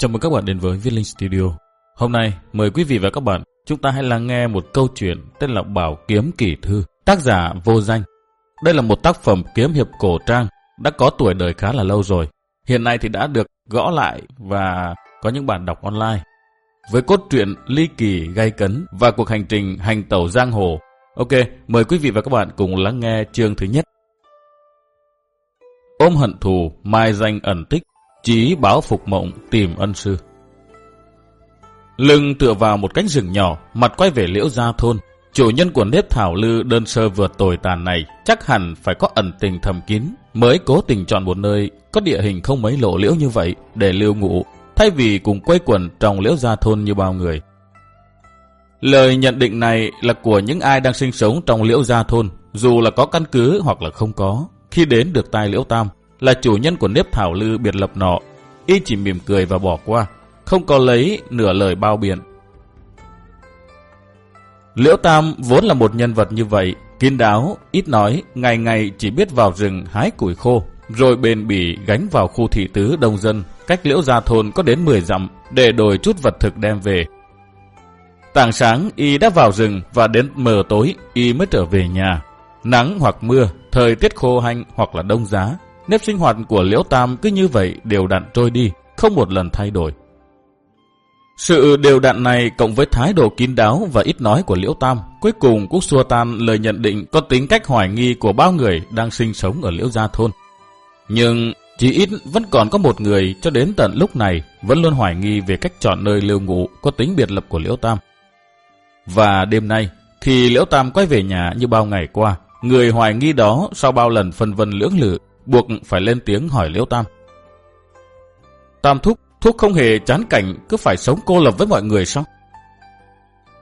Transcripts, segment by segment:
Chào mừng các bạn đến với Viết Linh Studio. Hôm nay, mời quý vị và các bạn, chúng ta hãy lắng nghe một câu chuyện tên là Bảo Kiếm Kỳ Thư, tác giả vô danh. Đây là một tác phẩm kiếm hiệp cổ trang, đã có tuổi đời khá là lâu rồi. Hiện nay thì đã được gõ lại và có những bản đọc online. Với cốt truyện ly kỳ gay cấn và cuộc hành trình hành tẩu giang hồ. Ok, mời quý vị và các bạn cùng lắng nghe chương thứ nhất. Ôm hận thù, mai danh ẩn tích, Chí báo phục mộng tìm ân sư. Lưng tựa vào một cánh rừng nhỏ, mặt quay về liễu gia thôn. Chủ nhân của nếp thảo lư đơn sơ vượt tồi tàn này chắc hẳn phải có ẩn tình thầm kín, mới cố tình chọn một nơi có địa hình không mấy lộ liễu như vậy để lưu ngụ, thay vì cùng quây quần trong liễu gia thôn như bao người. Lời nhận định này là của những ai đang sinh sống trong liễu gia thôn, dù là có căn cứ hoặc là không có. Khi đến được tai liễu tam, là chủ nhân của nếp thảo lư biệt lập nọ, y chỉ mỉm cười và bỏ qua, không có lấy nửa lời bao biện. Liễu Tam vốn là một nhân vật như vậy, kín đáo, ít nói, ngày ngày chỉ biết vào rừng hái củi khô, rồi bền bỉ gánh vào khu thị tứ đông dân, cách liễu gia thôn có đến 10 dặm, để đổi chút vật thực đem về. Tảng sáng, y đã vào rừng và đến mờ tối, y mới trở về nhà. Nắng hoặc mưa, thời tiết khô hanh hoặc là đông giá, Nếp sinh hoạt của Liễu Tam cứ như vậy đều đặn trôi đi, không một lần thay đổi. Sự đều đặn này cộng với thái độ kín đáo và ít nói của Liễu Tam cuối cùng cũng xua tan lời nhận định có tính cách hoài nghi của bao người đang sinh sống ở Liễu Gia Thôn. Nhưng chỉ ít vẫn còn có một người cho đến tận lúc này vẫn luôn hoài nghi về cách chọn nơi lưu ngụ có tính biệt lập của Liễu Tam. Và đêm nay khi Liễu Tam quay về nhà như bao ngày qua. Người hoài nghi đó sau bao lần phân vân lưỡng lự buộc phải lên tiếng hỏi Liễu Tam. Tam Thúc, Thúc không hề chán cảnh cứ phải sống cô lập với mọi người sao?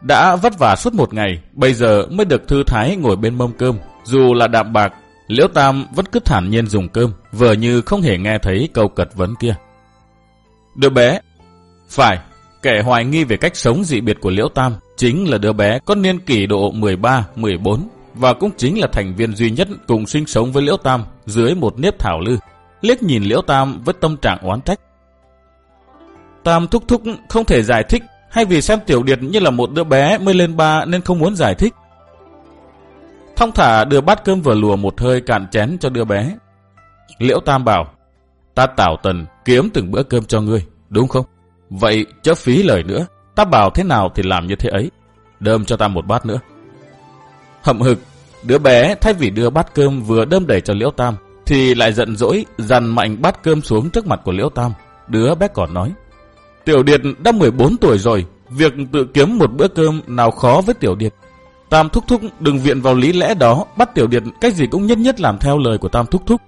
Đã vất vả suốt một ngày, bây giờ mới được thư thái ngồi bên mâm cơm. Dù là đạm bạc, Liễu Tam vẫn cứ thản nhiên dùng cơm, vừa như không hề nghe thấy câu cật vấn kia. Đứa bé, phải, kẻ hoài nghi về cách sống dị biệt của Liễu Tam chính là đứa bé có niên kỷ độ 13-14 và cũng chính là thành viên duy nhất cùng sinh sống với Liễu Tam dưới một nếp thảo lư. Liếc nhìn Liễu Tam với tâm trạng oán trách. Tam thúc thúc không thể giải thích hay vì xem Tiểu Điệt như là một đứa bé mới lên ba nên không muốn giải thích. Thông thả đưa bát cơm vừa lùa một hơi cạn chén cho đứa bé. Liễu Tam bảo, ta tảo tần kiếm từng bữa cơm cho ngươi, đúng không? Vậy chớ phí lời nữa, ta bảo thế nào thì làm như thế ấy. Đơm cho ta một bát nữa. Hậm hực, đứa bé thay vì đưa bát cơm vừa đơm đẩy cho Liễu Tam, thì lại giận dỗi dằn mạnh bát cơm xuống trước mặt của Liễu Tam. Đứa bé còn nói, Tiểu Điệt đã 14 tuổi rồi, việc tự kiếm một bữa cơm nào khó với Tiểu Điệt. Tam Thúc Thúc đừng viện vào lý lẽ đó, bắt Tiểu Điệt cách gì cũng nhất nhất làm theo lời của Tam Thúc Thúc.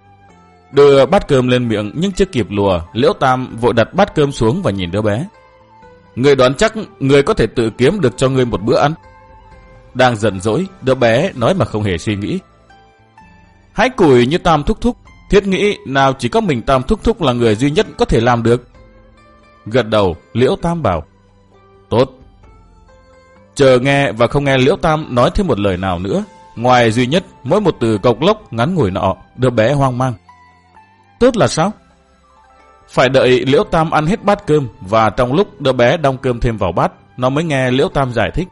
Đưa bát cơm lên miệng nhưng chưa kịp lùa, Liễu Tam vội đặt bát cơm xuống và nhìn đứa bé. Người đoán chắc người có thể tự kiếm được cho người một bữa ăn. Đang giận dỗi, đứa bé nói mà không hề suy nghĩ. Hãy củi như Tam Thúc Thúc, thiết nghĩ nào chỉ có mình Tam Thúc Thúc là người duy nhất có thể làm được. Gật đầu, Liễu Tam bảo. Tốt. Chờ nghe và không nghe Liễu Tam nói thêm một lời nào nữa. Ngoài duy nhất, mỗi một từ cộc lốc ngắn ngủi nọ, đứa bé hoang mang. Tốt là sao? Phải đợi Liễu Tam ăn hết bát cơm và trong lúc đứa bé đong cơm thêm vào bát, nó mới nghe Liễu Tam giải thích.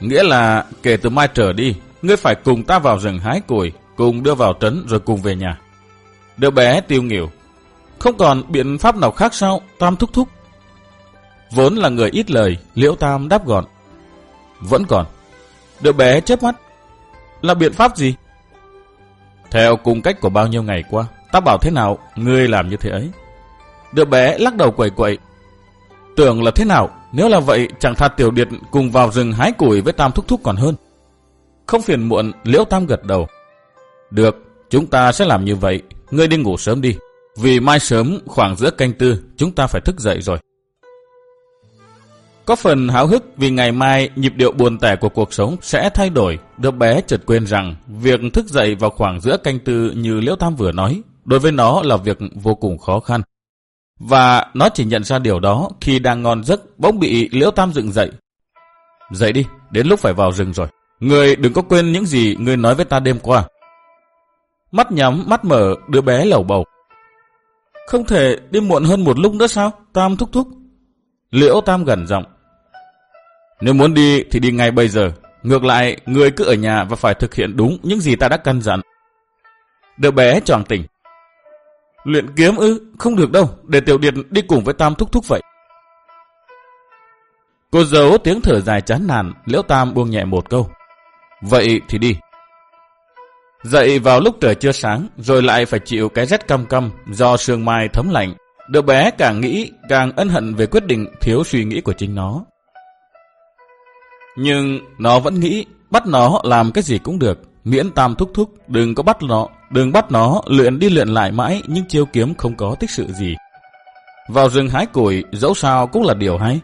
Nghĩa là kể từ mai trở đi, ngươi phải cùng ta vào rừng hái củi, cùng đưa vào trấn rồi cùng về nhà. Đứa bé tiêu nghỉu. Không còn biện pháp nào khác sao, Tam thúc thúc. Vốn là người ít lời, Liễu Tam đáp gọn. Vẫn còn. Đứa bé chớp mắt. Là biện pháp gì? Theo cùng cách của bao nhiêu ngày qua, ta bảo thế nào, ngươi làm như thế ấy. Đứa bé lắc đầu quẩy quậy. Tưởng là thế nào, nếu là vậy, chẳng thà tiểu điệt cùng vào rừng hái củi với Tam Thúc Thúc còn hơn. Không phiền muộn, Liễu Tam gật đầu. Được, chúng ta sẽ làm như vậy. Ngươi đi ngủ sớm đi. Vì mai sớm, khoảng giữa canh tư, chúng ta phải thức dậy rồi. Có phần háo hức vì ngày mai nhịp điệu buồn tẻ của cuộc sống sẽ thay đổi. Đứa bé chợt quên rằng việc thức dậy vào khoảng giữa canh tư như Liễu Tam vừa nói, đối với nó là việc vô cùng khó khăn. Và nó chỉ nhận ra điều đó khi đang ngon giấc bỗng bị Liễu Tam dựng dậy. Dậy đi, đến lúc phải vào rừng rồi. Người đừng có quên những gì người nói với ta đêm qua. Mắt nhắm, mắt mở, đứa bé lẩu bầu. Không thể đi muộn hơn một lúc nữa sao? Tam thúc thúc. Liễu Tam gần giọng. Nếu muốn đi thì đi ngay bây giờ. Ngược lại, người cứ ở nhà và phải thực hiện đúng những gì ta đã căn dặn. Đứa bé tròn tỉnh. Luyện kiếm ư? Không được đâu, để Tiểu Điệt đi cùng với Tam thúc thúc vậy. Cô giấu tiếng thở dài chán nản, Liễu Tam buông nhẹ một câu. Vậy thì đi. Dậy vào lúc trời chưa sáng, rồi lại phải chịu cái rét căm căm do sương mai thấm lạnh. Đứa bé càng nghĩ, càng ân hận về quyết định thiếu suy nghĩ của chính nó. Nhưng nó vẫn nghĩ, bắt nó làm cái gì cũng được, miễn tam thúc thúc, đừng có bắt nó, đừng bắt nó luyện đi luyện lại mãi nhưng chiêu kiếm không có tích sự gì. Vào rừng hái củi, dẫu sao cũng là điều hay.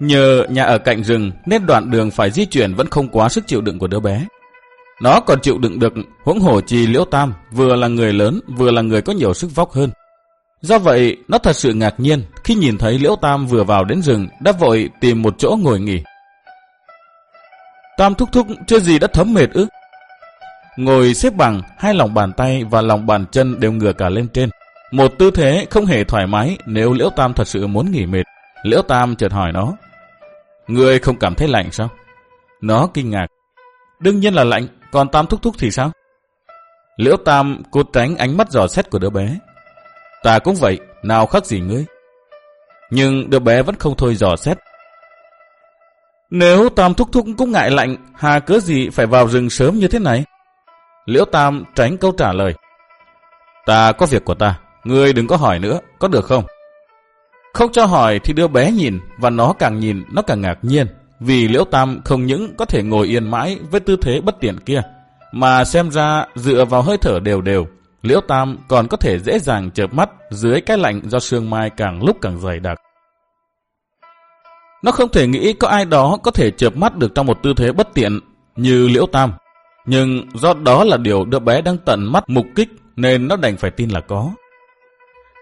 Nhờ nhà ở cạnh rừng nên đoạn đường phải di chuyển vẫn không quá sức chịu đựng của đứa bé. Nó còn chịu đựng được huống hổ trì liễu tam, vừa là người lớn, vừa là người có nhiều sức vóc hơn. Do vậy, nó thật sự ngạc nhiên khi nhìn thấy liễu tam vừa vào đến rừng đã vội tìm một chỗ ngồi nghỉ. Tam thúc thúc chưa gì đã thấm mệt ư. Ngồi xếp bằng, hai lòng bàn tay và lòng bàn chân đều ngửa cả lên trên. Một tư thế không hề thoải mái nếu Liễu Tam thật sự muốn nghỉ mệt. Liễu Tam chợt hỏi nó. Người không cảm thấy lạnh sao? Nó kinh ngạc. Đương nhiên là lạnh, còn Tam thúc thúc thì sao? Liễu Tam cố tránh ánh mắt dò xét của đứa bé. Ta cũng vậy, nào khác gì ngươi? Nhưng đứa bé vẫn không thôi dò xét. Nếu Tam thúc thúc cũng ngại lạnh, hà cớ gì phải vào rừng sớm như thế này? Liễu Tam tránh câu trả lời. Ta có việc của ta, ngươi đừng có hỏi nữa, có được không? Không cho hỏi thì đứa bé nhìn, và nó càng nhìn, nó càng ngạc nhiên. Vì Liễu Tam không những có thể ngồi yên mãi với tư thế bất tiện kia, mà xem ra dựa vào hơi thở đều đều, Liễu Tam còn có thể dễ dàng chợp mắt dưới cái lạnh do sương mai càng lúc càng dày đặc. Nó không thể nghĩ có ai đó có thể chợp mắt được trong một tư thế bất tiện như Liễu Tam. Nhưng do đó là điều đứa bé đang tận mắt mục kích nên nó đành phải tin là có.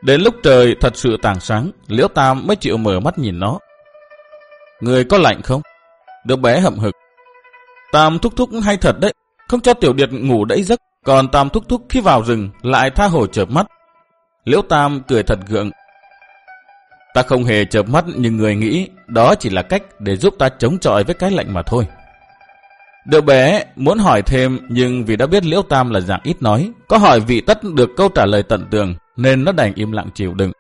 Đến lúc trời thật sự tàng sáng, Liễu Tam mới chịu mở mắt nhìn nó. Người có lạnh không? Đứa bé hậm hực. Tam thúc thúc hay thật đấy, không cho tiểu điệt ngủ đẫy giấc, còn Tam thúc thúc khi vào rừng lại tha hồ chợp mắt. Liễu Tam cười thật gượng. Ta không hề chợp mắt như người nghĩ, đó chỉ là cách để giúp ta chống chọi với cái lạnh mà thôi. Đứa bé muốn hỏi thêm nhưng vì đã biết Liễu Tam là dạng ít nói, có hỏi vị tất được câu trả lời tận tường nên nó đành im lặng chịu đựng.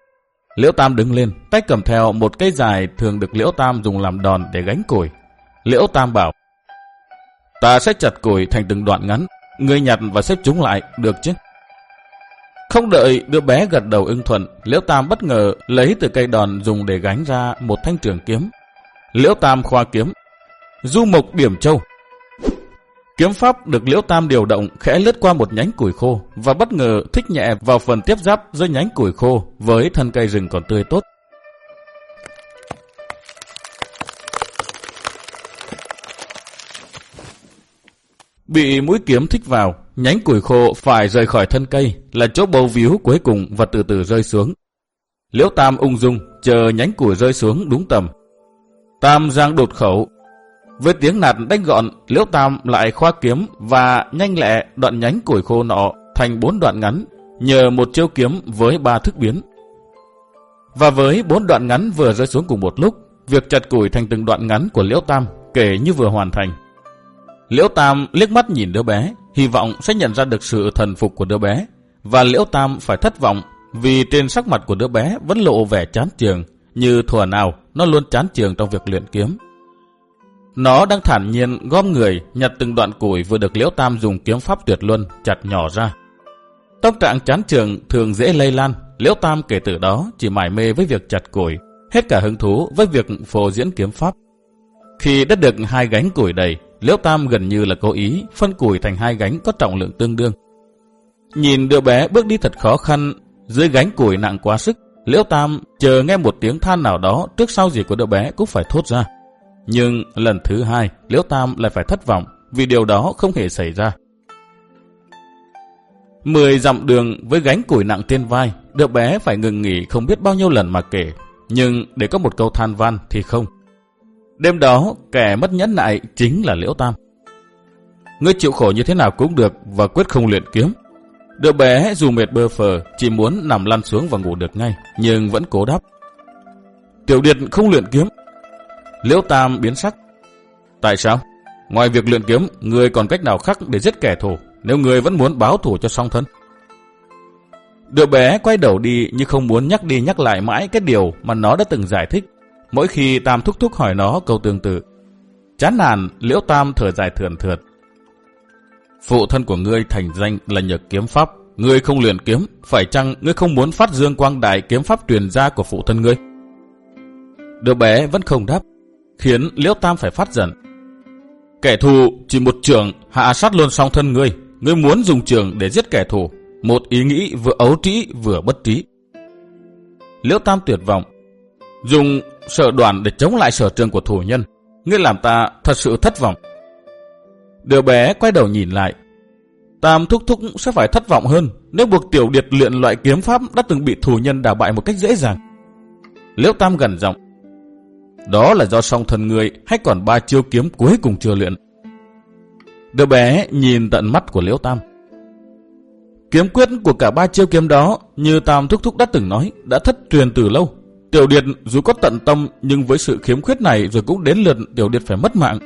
Liễu Tam đứng lên, tay cầm theo một cây dài thường được Liễu Tam dùng làm đòn để gánh củi. Liễu Tam bảo, ta sẽ chặt củi thành từng đoạn ngắn, người nhặt và xếp chúng lại, được chứ? Không đợi đứa bé gật đầu ưng thuận, Liễu Tam bất ngờ lấy từ cây đòn dùng để gánh ra một thanh trường kiếm. Liễu Tam khoa kiếm, du mục điểm châu, Kiếm pháp được Liễu Tam điều động khẽ lướt qua một nhánh củi khô và bất ngờ thích nhẹ vào phần tiếp giáp giữa nhánh củi khô với thân cây rừng còn tươi tốt. Bị mũi kiếm thích vào, nhánh củi khô phải rời khỏi thân cây là chỗ bầu víu cuối cùng và từ từ rơi xuống. Liễu Tam ung dung chờ nhánh củi rơi xuống đúng tầm. Tam giang đột khẩu với tiếng nạt đánh gọn, Liễu Tam lại khoa kiếm và nhanh lẹ đoạn nhánh củi khô nọ thành bốn đoạn ngắn, nhờ một chiêu kiếm với ba thức biến. Và với bốn đoạn ngắn vừa rơi xuống cùng một lúc, việc chặt củi thành từng đoạn ngắn của Liễu Tam kể như vừa hoàn thành. Liễu Tam liếc mắt nhìn đứa bé, hy vọng sẽ nhận ra được sự thần phục của đứa bé, và Liễu Tam phải thất vọng vì trên sắc mặt của đứa bé vẫn lộ vẻ chán trường, như thuở nào nó luôn chán trường trong việc luyện kiếm. Nó đang thản nhiên gom người nhặt từng đoạn củi vừa được Liễu Tam dùng kiếm pháp tuyệt luân chặt nhỏ ra. Tốc trạng chán trường thường dễ lây lan, Liễu Tam kể từ đó chỉ mải mê với việc chặt củi, hết cả hứng thú với việc phổ diễn kiếm pháp. Khi đã được hai gánh củi đầy, Liễu Tam gần như là cố ý phân củi thành hai gánh có trọng lượng tương đương. Nhìn đứa bé bước đi thật khó khăn, dưới gánh củi nặng quá sức, Liễu Tam chờ nghe một tiếng than nào đó trước sau gì của đứa bé cũng phải thốt ra. Nhưng lần thứ hai, Liễu Tam lại phải thất vọng vì điều đó không hề xảy ra. Mười dặm đường với gánh củi nặng trên vai, đứa bé phải ngừng nghỉ không biết bao nhiêu lần mà kể. Nhưng để có một câu than van thì không. Đêm đó, kẻ mất nhẫn nại chính là Liễu Tam. Ngươi chịu khổ như thế nào cũng được và quyết không luyện kiếm. Đứa bé dù mệt bơ phờ, chỉ muốn nằm lăn xuống và ngủ được ngay, nhưng vẫn cố đáp. Tiểu Điệt không luyện kiếm. Liễu Tam biến sắc. Tại sao? Ngoài việc luyện kiếm, người còn cách nào khác để giết kẻ thù, nếu người vẫn muốn báo thù cho song thân? Đứa bé quay đầu đi nhưng không muốn nhắc đi nhắc lại mãi cái điều mà nó đã từng giải thích. Mỗi khi Tam thúc thúc hỏi nó câu tương tự. Chán nản, Liễu Tam thở dài thườn thượt. Phụ thân của ngươi thành danh là nhờ kiếm pháp. Ngươi không luyện kiếm, phải chăng ngươi không muốn phát dương quang đại kiếm pháp truyền ra của phụ thân ngươi? Đứa bé vẫn không đáp, khiến Liễu Tam phải phát giận. Kẻ thù chỉ một trường, hạ sát luôn song thân ngươi. Ngươi muốn dùng trường để giết kẻ thù. Một ý nghĩ vừa ấu trĩ vừa bất trí. Liễu Tam tuyệt vọng. Dùng sở đoàn để chống lại sở trường của thủ nhân. Ngươi làm ta thật sự thất vọng. Đứa bé quay đầu nhìn lại. Tam thúc thúc sẽ phải thất vọng hơn nếu buộc tiểu điệt luyện loại kiếm pháp đã từng bị thủ nhân đào bại một cách dễ dàng. Liễu Tam gần giọng. Đó là do song thần người hay còn ba chiêu kiếm cuối cùng chưa luyện. Đứa bé nhìn tận mắt của Liễu Tam. Kiếm quyết của cả ba chiêu kiếm đó, như Tam Thúc Thúc đã từng nói, đã thất truyền từ lâu. Tiểu Điệt dù có tận tâm, nhưng với sự khiếm khuyết này rồi cũng đến lượt Tiểu Điệt phải mất mạng.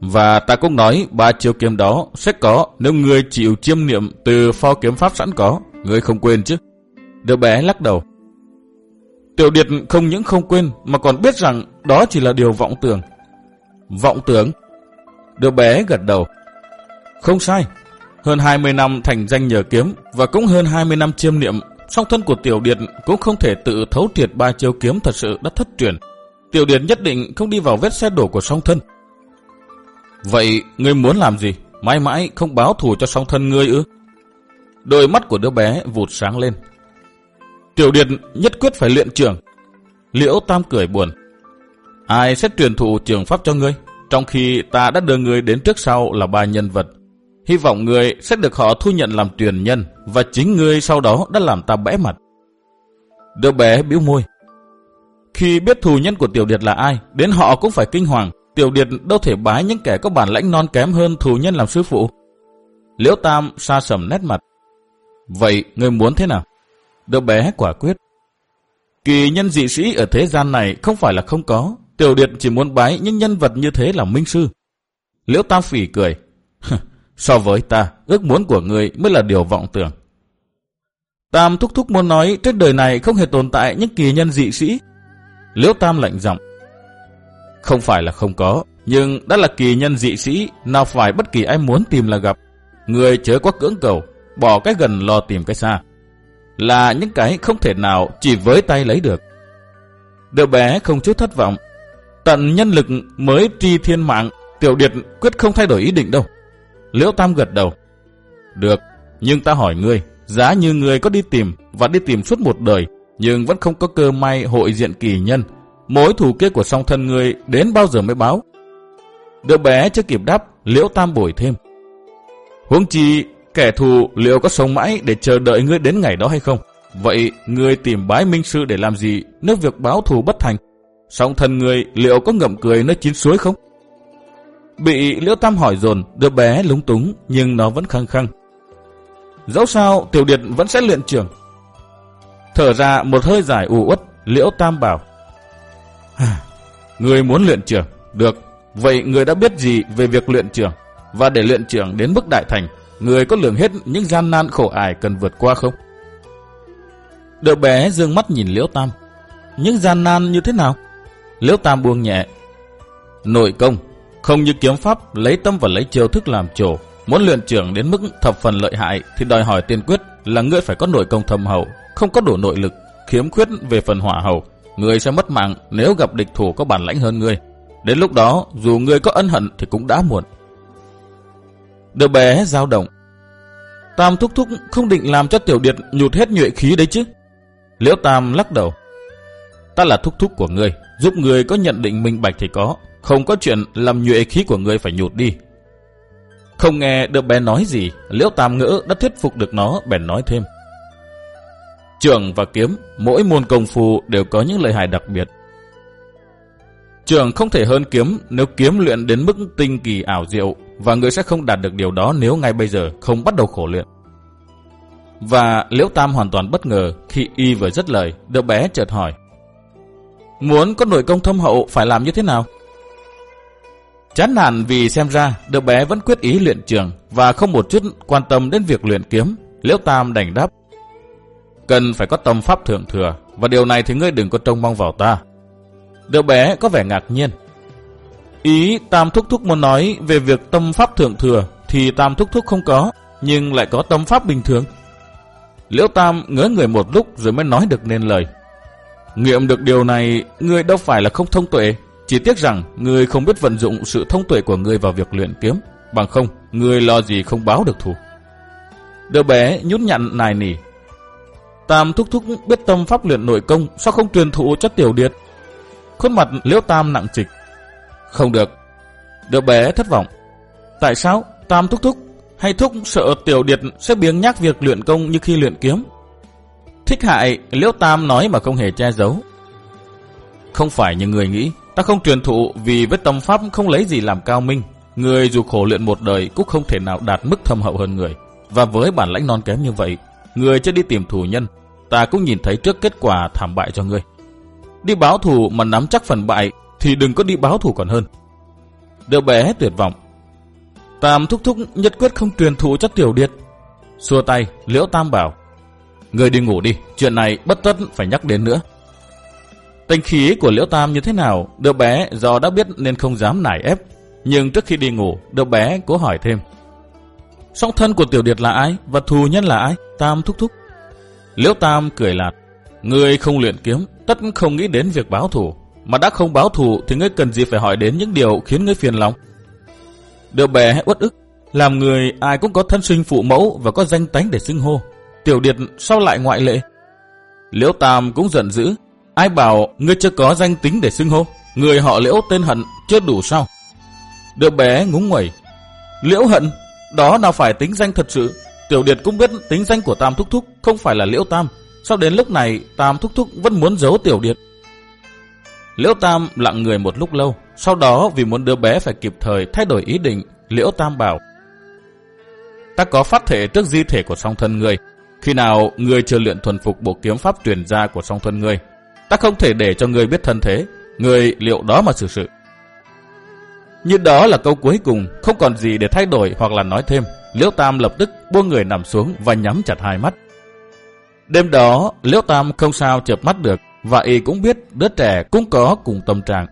Và ta cũng nói ba chiêu kiếm đó sẽ có nếu người chịu chiêm niệm từ pho kiếm pháp sẵn có, người không quên chứ. Đứa bé lắc đầu. Tiểu Điệt không những không quên mà còn biết rằng đó chỉ là điều vọng tưởng. Vọng tưởng? Đứa bé gật đầu. Không sai. Hơn 20 năm thành danh nhờ kiếm và cũng hơn 20 năm chiêm niệm, song thân của Tiểu Điệt cũng không thể tự thấu triệt ba chiêu kiếm thật sự đã thất truyền. Tiểu Điệt nhất định không đi vào vết xe đổ của song thân. Vậy ngươi muốn làm gì? Mãi mãi không báo thù cho song thân ngươi ư? Đôi mắt của đứa bé vụt sáng lên. Tiểu Điệt nhất quyết phải luyện trưởng. Liễu Tam cười buồn. Ai sẽ truyền thụ trường pháp cho ngươi? Trong khi ta đã đưa ngươi đến trước sau là ba nhân vật. Hy vọng ngươi sẽ được họ thu nhận làm truyền nhân và chính ngươi sau đó đã làm ta bẽ mặt. Đứa bé bĩu môi. Khi biết thù nhân của Tiểu Điệt là ai, đến họ cũng phải kinh hoàng. Tiểu Điệt đâu thể bái những kẻ có bản lãnh non kém hơn thù nhân làm sư phụ. Liễu Tam xa sầm nét mặt. Vậy ngươi muốn thế nào? Đứa bé quả quyết. Kỳ nhân dị sĩ ở thế gian này không phải là không có. Tiểu Điệt chỉ muốn bái những nhân vật như thế là minh sư. Liễu Tam phỉ cười. so với ta, ước muốn của người mới là điều vọng tưởng. Tam thúc thúc muốn nói trên đời này không hề tồn tại những kỳ nhân dị sĩ. Liễu Tam lạnh giọng. Không phải là không có, nhưng đã là kỳ nhân dị sĩ, nào phải bất kỳ ai muốn tìm là gặp. Người chớ quá cưỡng cầu, bỏ cái gần lo tìm cái xa. Là những cái không thể nào chỉ với tay lấy được. Đứa bé không chút thất vọng. Tận nhân lực mới tri thiên mạng, tiểu điệt quyết không thay đổi ý định đâu. Liễu Tam gật đầu. Được, nhưng ta hỏi ngươi, giá như ngươi có đi tìm và đi tìm suốt một đời, nhưng vẫn không có cơ may hội diện kỳ nhân, mối thù kia của song thân ngươi đến bao giờ mới báo? Đứa bé chưa kịp đáp, Liễu Tam bổi thêm. Huống chi, kẻ thù liệu có sống mãi để chờ đợi ngươi đến ngày đó hay không? Vậy ngươi tìm bái minh sư để làm gì nếu việc báo thù bất thành? Song thân ngươi liệu có ngậm cười nơi chín suối không? Bị Liễu Tam hỏi dồn, đứa bé lúng túng nhưng nó vẫn khăng khăng. Dẫu sao, Tiểu Điệt vẫn sẽ luyện trưởng. Thở ra một hơi dài u uất, Liễu Tam bảo. Người muốn luyện trưởng, được. Vậy người đã biết gì về việc luyện trưởng? Và để luyện trưởng đến mức đại thành, người có lường hết những gian nan khổ ải cần vượt qua không? Đứa bé dương mắt nhìn Liễu Tam. Những gian nan như thế nào? Liễu Tam buông nhẹ. Nội công, không như kiếm pháp lấy tâm và lấy chiêu thức làm chủ. Muốn luyện trưởng đến mức thập phần lợi hại thì đòi hỏi tiên quyết là ngươi phải có nội công thâm hậu, không có đủ nội lực, khiếm khuyết về phần hỏa hậu. Ngươi sẽ mất mạng nếu gặp địch thủ có bản lãnh hơn ngươi. Đến lúc đó, dù ngươi có ân hận thì cũng đã muộn. Đứa bé dao động. Tam thúc thúc không định làm cho tiểu điệt nhụt hết nhuệ khí đấy chứ. Liễu Tam lắc đầu. Ta là thúc thúc của ngươi, giúp ngươi có nhận định minh bạch thì có, không có chuyện làm nhuệ khí của ngươi phải nhụt đi. Không nghe được bé nói gì, Liễu Tam Ngữ đã thuyết phục được nó, bèn nói thêm. Trường và kiếm, mỗi môn công phu đều có những lợi hại đặc biệt. Trường không thể hơn kiếm nếu kiếm luyện đến mức tinh kỳ ảo diệu và người sẽ không đạt được điều đó nếu ngay bây giờ không bắt đầu khổ luyện. Và Liễu Tam hoàn toàn bất ngờ khi y vừa dứt lời, đứa bé chợt hỏi. Muốn có nội công thâm hậu phải làm như thế nào? Chán nản vì xem ra đứa bé vẫn quyết ý luyện trường và không một chút quan tâm đến việc luyện kiếm. Liễu Tam đành đáp. Cần phải có tâm pháp thượng thừa và điều này thì ngươi đừng có trông mong vào ta. Đứa bé có vẻ ngạc nhiên. Ý Tam Thúc Thúc muốn nói về việc tâm pháp thượng thừa thì Tam Thúc Thúc không có, nhưng lại có tâm pháp bình thường. Liễu Tam ngỡ người một lúc rồi mới nói được nên lời. Nghiệm được điều này, người đâu phải là không thông tuệ, chỉ tiếc rằng người không biết vận dụng sự thông tuệ của người vào việc luyện kiếm, bằng không, người lo gì không báo được thù. Đứa bé nhút nhặn nài nỉ. Tam thúc thúc biết tâm pháp luyện nội công, sao không truyền thụ cho tiểu điệt? Khuôn mặt liễu tam nặng trịch. Không được. Đứa bé thất vọng. Tại sao? Tam thúc thúc. Hay thúc sợ tiểu điệt sẽ biếng nhắc việc luyện công như khi luyện kiếm? Thích hại, liễu tam nói mà không hề che giấu. Không phải như người nghĩ, ta không truyền thụ vì với tâm pháp không lấy gì làm cao minh. Người dù khổ luyện một đời cũng không thể nào đạt mức thâm hậu hơn người. Và với bản lãnh non kém như vậy, người chưa đi tìm thù nhân, ta cũng nhìn thấy trước kết quả thảm bại cho người. Đi báo thù mà nắm chắc phần bại thì đừng có đi báo thù còn hơn. Đứa bé tuyệt vọng. Tam thúc thúc nhất quyết không truyền thụ cho tiểu điệt. Xua tay, liễu tam bảo. Người đi ngủ đi, chuyện này bất tất phải nhắc đến nữa. Tình khí của liễu tam như thế nào, đứa bé do đã biết nên không dám nải ép. Nhưng trước khi đi ngủ, đứa bé cố hỏi thêm. Song thân của tiểu điệt là ai và thù nhân là ai? Tam thúc thúc. Liễu Tam cười lạt. Người không luyện kiếm, tất không nghĩ đến việc báo thù. Mà đã không báo thù thì ngươi cần gì phải hỏi đến những điều khiến ngươi phiền lòng. Đứa bé uất ức. Làm người ai cũng có thân sinh phụ mẫu và có danh tánh để xưng hô. Tiểu điệt sao lại ngoại lệ? Liễu Tam cũng giận dữ. Ai bảo ngươi chưa có danh tính để xưng hô? Người họ liễu tên hận chưa đủ sao? Đứa bé ngúng nguẩy. Liễu hận, đó nào phải tính danh thật sự. Tiểu Điệt cũng biết tính danh của Tam Thúc Thúc không phải là Liễu Tam. Sao đến lúc này Tam Thúc Thúc vẫn muốn giấu Tiểu Điệt? Liễu Tam lặng người một lúc lâu. Sau đó vì muốn đứa bé phải kịp thời thay đổi ý định, Liễu Tam bảo. Ta có phát thể trước di thể của song thân người. Khi nào người chưa luyện thuần phục bộ kiếm pháp truyền ra của song thân người, ta không thể để cho người biết thân thế. Người liệu đó mà xử sự. Như đó là câu cuối cùng, không còn gì để thay đổi hoặc là nói thêm. Liễu Tam lập tức buông người nằm xuống và nhắm chặt hai mắt. Đêm đó, Liễu Tam không sao chợp mắt được và y cũng biết đứa trẻ cũng có cùng tâm trạng.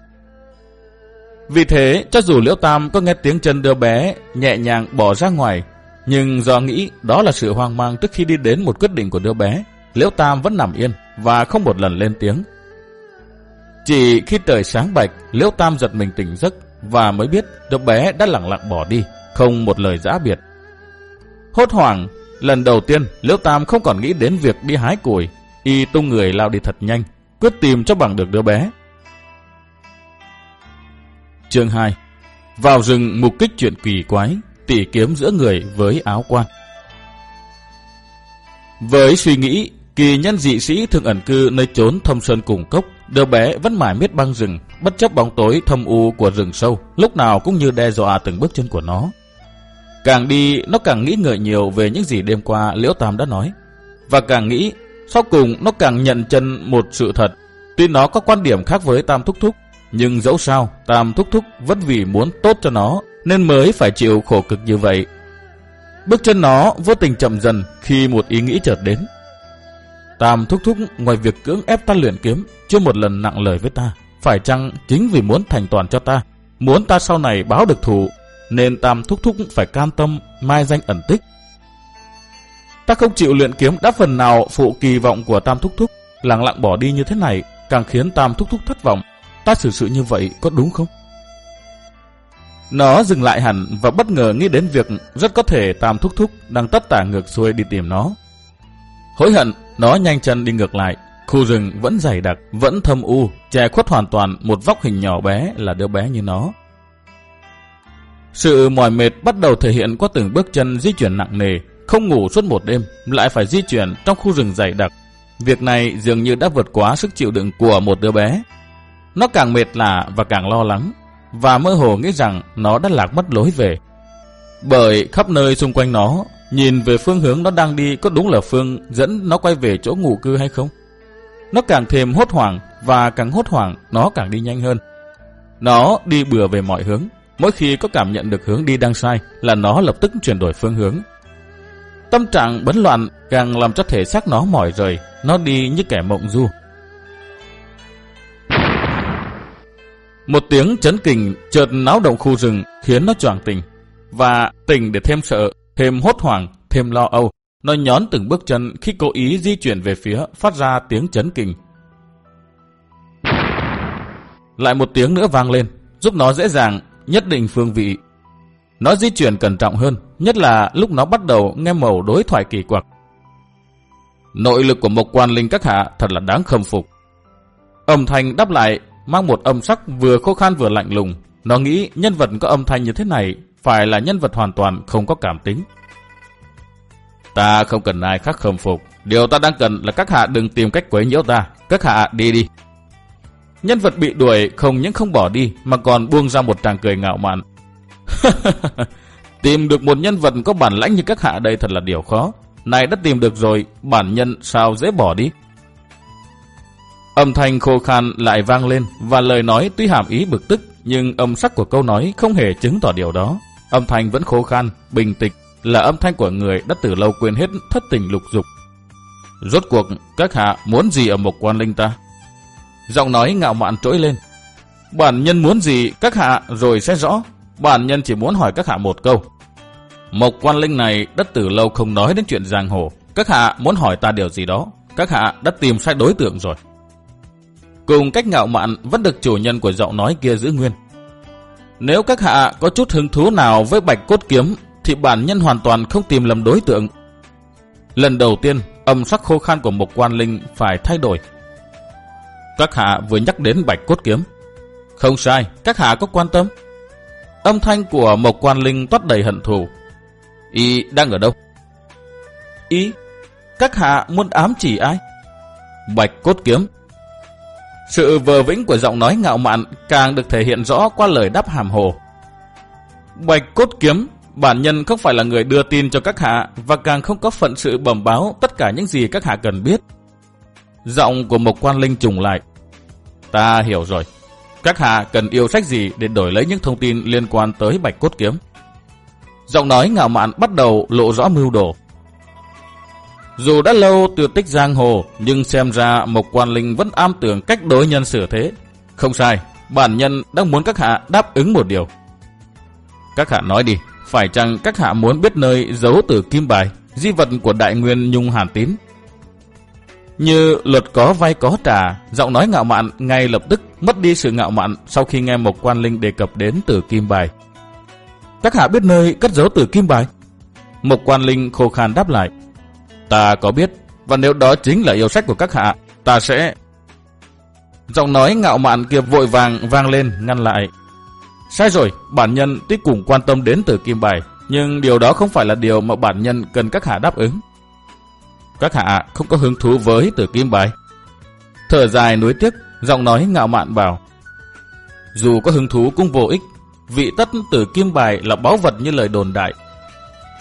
Vì thế, cho dù Liễu Tam có nghe tiếng chân đứa bé nhẹ nhàng bỏ ra ngoài, nhưng do nghĩ đó là sự hoang mang trước khi đi đến một quyết định của đứa bé, Liễu Tam vẫn nằm yên và không một lần lên tiếng. Chỉ khi trời sáng bạch, Liễu Tam giật mình tỉnh giấc và mới biết đứa bé đã lặng lặng bỏ đi, không một lời giã biệt. Hốt hoảng, lần đầu tiên Liễu Tam không còn nghĩ đến việc đi hái củi, y tung người lao đi thật nhanh, quyết tìm cho bằng được đứa bé. Chương 2 Vào rừng mục kích chuyện kỳ quái, tỉ kiếm giữa người với áo quan. Với suy nghĩ, kỳ nhân dị sĩ thường ẩn cư nơi trốn thâm sơn cùng cốc, Đứa bé vẫn mãi miết băng rừng, bất chấp bóng tối thâm u của rừng sâu, lúc nào cũng như đe dọa từng bước chân của nó. Càng đi, nó càng nghĩ ngợi nhiều về những gì đêm qua Liễu Tam đã nói. Và càng nghĩ, sau cùng nó càng nhận chân một sự thật. Tuy nó có quan điểm khác với Tam Thúc Thúc, nhưng dẫu sao, Tam Thúc Thúc vẫn vì muốn tốt cho nó, nên mới phải chịu khổ cực như vậy. Bước chân nó vô tình chậm dần khi một ý nghĩ chợt đến. Tam thúc thúc ngoài việc cưỡng ép ta luyện kiếm, chưa một lần nặng lời với ta. Phải chăng chính vì muốn thành toàn cho ta, muốn ta sau này báo được thù, nên Tam thúc thúc phải cam tâm mai danh ẩn tích. Ta không chịu luyện kiếm đã phần nào phụ kỳ vọng của Tam thúc thúc, lặng lặng bỏ đi như thế này, càng khiến Tam thúc thúc thất vọng. Ta xử sự như vậy có đúng không? Nó dừng lại hẳn và bất ngờ nghĩ đến việc rất có thể Tam thúc thúc đang tất tả ngược xuôi đi tìm nó. Hối hận, nó nhanh chân đi ngược lại. Khu rừng vẫn dày đặc, vẫn thâm u, che khuất hoàn toàn một vóc hình nhỏ bé là đứa bé như nó. Sự mỏi mệt bắt đầu thể hiện qua từng bước chân di chuyển nặng nề, không ngủ suốt một đêm, lại phải di chuyển trong khu rừng dày đặc. Việc này dường như đã vượt quá sức chịu đựng của một đứa bé. Nó càng mệt lạ và càng lo lắng, và mơ hồ nghĩ rằng nó đã lạc mất lối về. Bởi khắp nơi xung quanh nó Nhìn về phương hướng nó đang đi có đúng là phương dẫn nó quay về chỗ ngủ cư hay không? Nó càng thêm hốt hoảng và càng hốt hoảng nó càng đi nhanh hơn. Nó đi bừa về mọi hướng. Mỗi khi có cảm nhận được hướng đi đang sai là nó lập tức chuyển đổi phương hướng. Tâm trạng bấn loạn càng làm cho thể xác nó mỏi rời, nó đi như kẻ mộng du. Một tiếng chấn kình chợt náo động khu rừng khiến nó choàng tỉnh. Và tỉnh để thêm sợ, thêm hốt hoảng, thêm lo âu. Nó nhón từng bước chân khi cố ý di chuyển về phía phát ra tiếng chấn kình. Lại một tiếng nữa vang lên, giúp nó dễ dàng nhất định phương vị. Nó di chuyển cẩn trọng hơn, nhất là lúc nó bắt đầu nghe màu đối thoại kỳ quặc. Nội lực của một quan linh các hạ thật là đáng khâm phục. Âm thanh đáp lại mang một âm sắc vừa khô khan vừa lạnh lùng. Nó nghĩ nhân vật có âm thanh như thế này phải là nhân vật hoàn toàn không có cảm tính. Ta không cần ai khác khâm phục. Điều ta đang cần là các hạ đừng tìm cách quấy nhiễu ta. Các hạ đi đi. Nhân vật bị đuổi không những không bỏ đi mà còn buông ra một tràng cười ngạo mạn. tìm được một nhân vật có bản lãnh như các hạ đây thật là điều khó. Này đã tìm được rồi, bản nhân sao dễ bỏ đi. Âm thanh khô khan lại vang lên và lời nói tuy hàm ý bực tức nhưng âm sắc của câu nói không hề chứng tỏ điều đó. Âm thanh vẫn khô khan, bình tịch là âm thanh của người đã từ lâu quên hết thất tình lục dục. Rốt cuộc, các hạ muốn gì ở một quan linh ta? Giọng nói ngạo mạn trỗi lên. Bản nhân muốn gì các hạ rồi sẽ rõ. Bản nhân chỉ muốn hỏi các hạ một câu. Mộc quan linh này đã từ lâu không nói đến chuyện giang hồ. Các hạ muốn hỏi ta điều gì đó. Các hạ đã tìm sai đối tượng rồi. Cùng cách ngạo mạn vẫn được chủ nhân của giọng nói kia giữ nguyên. Nếu các hạ có chút hứng thú nào với bạch cốt kiếm thì bản nhân hoàn toàn không tìm lầm đối tượng. Lần đầu tiên, âm sắc khô khan của mộc quan linh phải thay đổi. Các hạ vừa nhắc đến bạch cốt kiếm. Không sai, các hạ có quan tâm. Âm thanh của một quan linh toát đầy hận thù. Y đang ở đâu? Y, các hạ muốn ám chỉ ai? Bạch cốt kiếm. Sự vờ vĩnh của giọng nói ngạo mạn càng được thể hiện rõ qua lời đáp hàm hồ. Bạch cốt kiếm, bản nhân không phải là người đưa tin cho các hạ và càng không có phận sự bẩm báo tất cả những gì các hạ cần biết. Giọng của một quan linh trùng lại. Ta hiểu rồi. Các hạ cần yêu sách gì để đổi lấy những thông tin liên quan tới bạch cốt kiếm? Giọng nói ngạo mạn bắt đầu lộ rõ mưu đồ. Dù đã lâu từ tích giang hồ, nhưng xem ra Mộc Quan Linh vẫn am tưởng cách đối nhân xử thế. Không sai, bản nhân đang muốn các hạ đáp ứng một điều. Các hạ nói đi, phải chăng các hạ muốn biết nơi giấu từ kim bài, di vật của đại nguyên nhung hàn tín? Như luật có vay có trả, giọng nói ngạo mạn ngay lập tức mất đi sự ngạo mạn sau khi nghe một Quan Linh đề cập đến từ kim bài. Các hạ biết nơi cất giấu từ kim bài? một Quan Linh khô khan đáp lại. Ta có biết, và nếu đó chính là yêu sách của các hạ, ta sẽ... Giọng nói ngạo mạn kia vội vàng vang lên ngăn lại. Sai rồi, bản nhân tuy cùng quan tâm đến từ kim bài, nhưng điều đó không phải là điều mà bản nhân cần các hạ đáp ứng. Các hạ không có hứng thú với từ kim bài. Thở dài nuối tiếc, giọng nói ngạo mạn bảo. Dù có hứng thú cũng vô ích, vị tất tử kim bài là báu vật như lời đồn đại.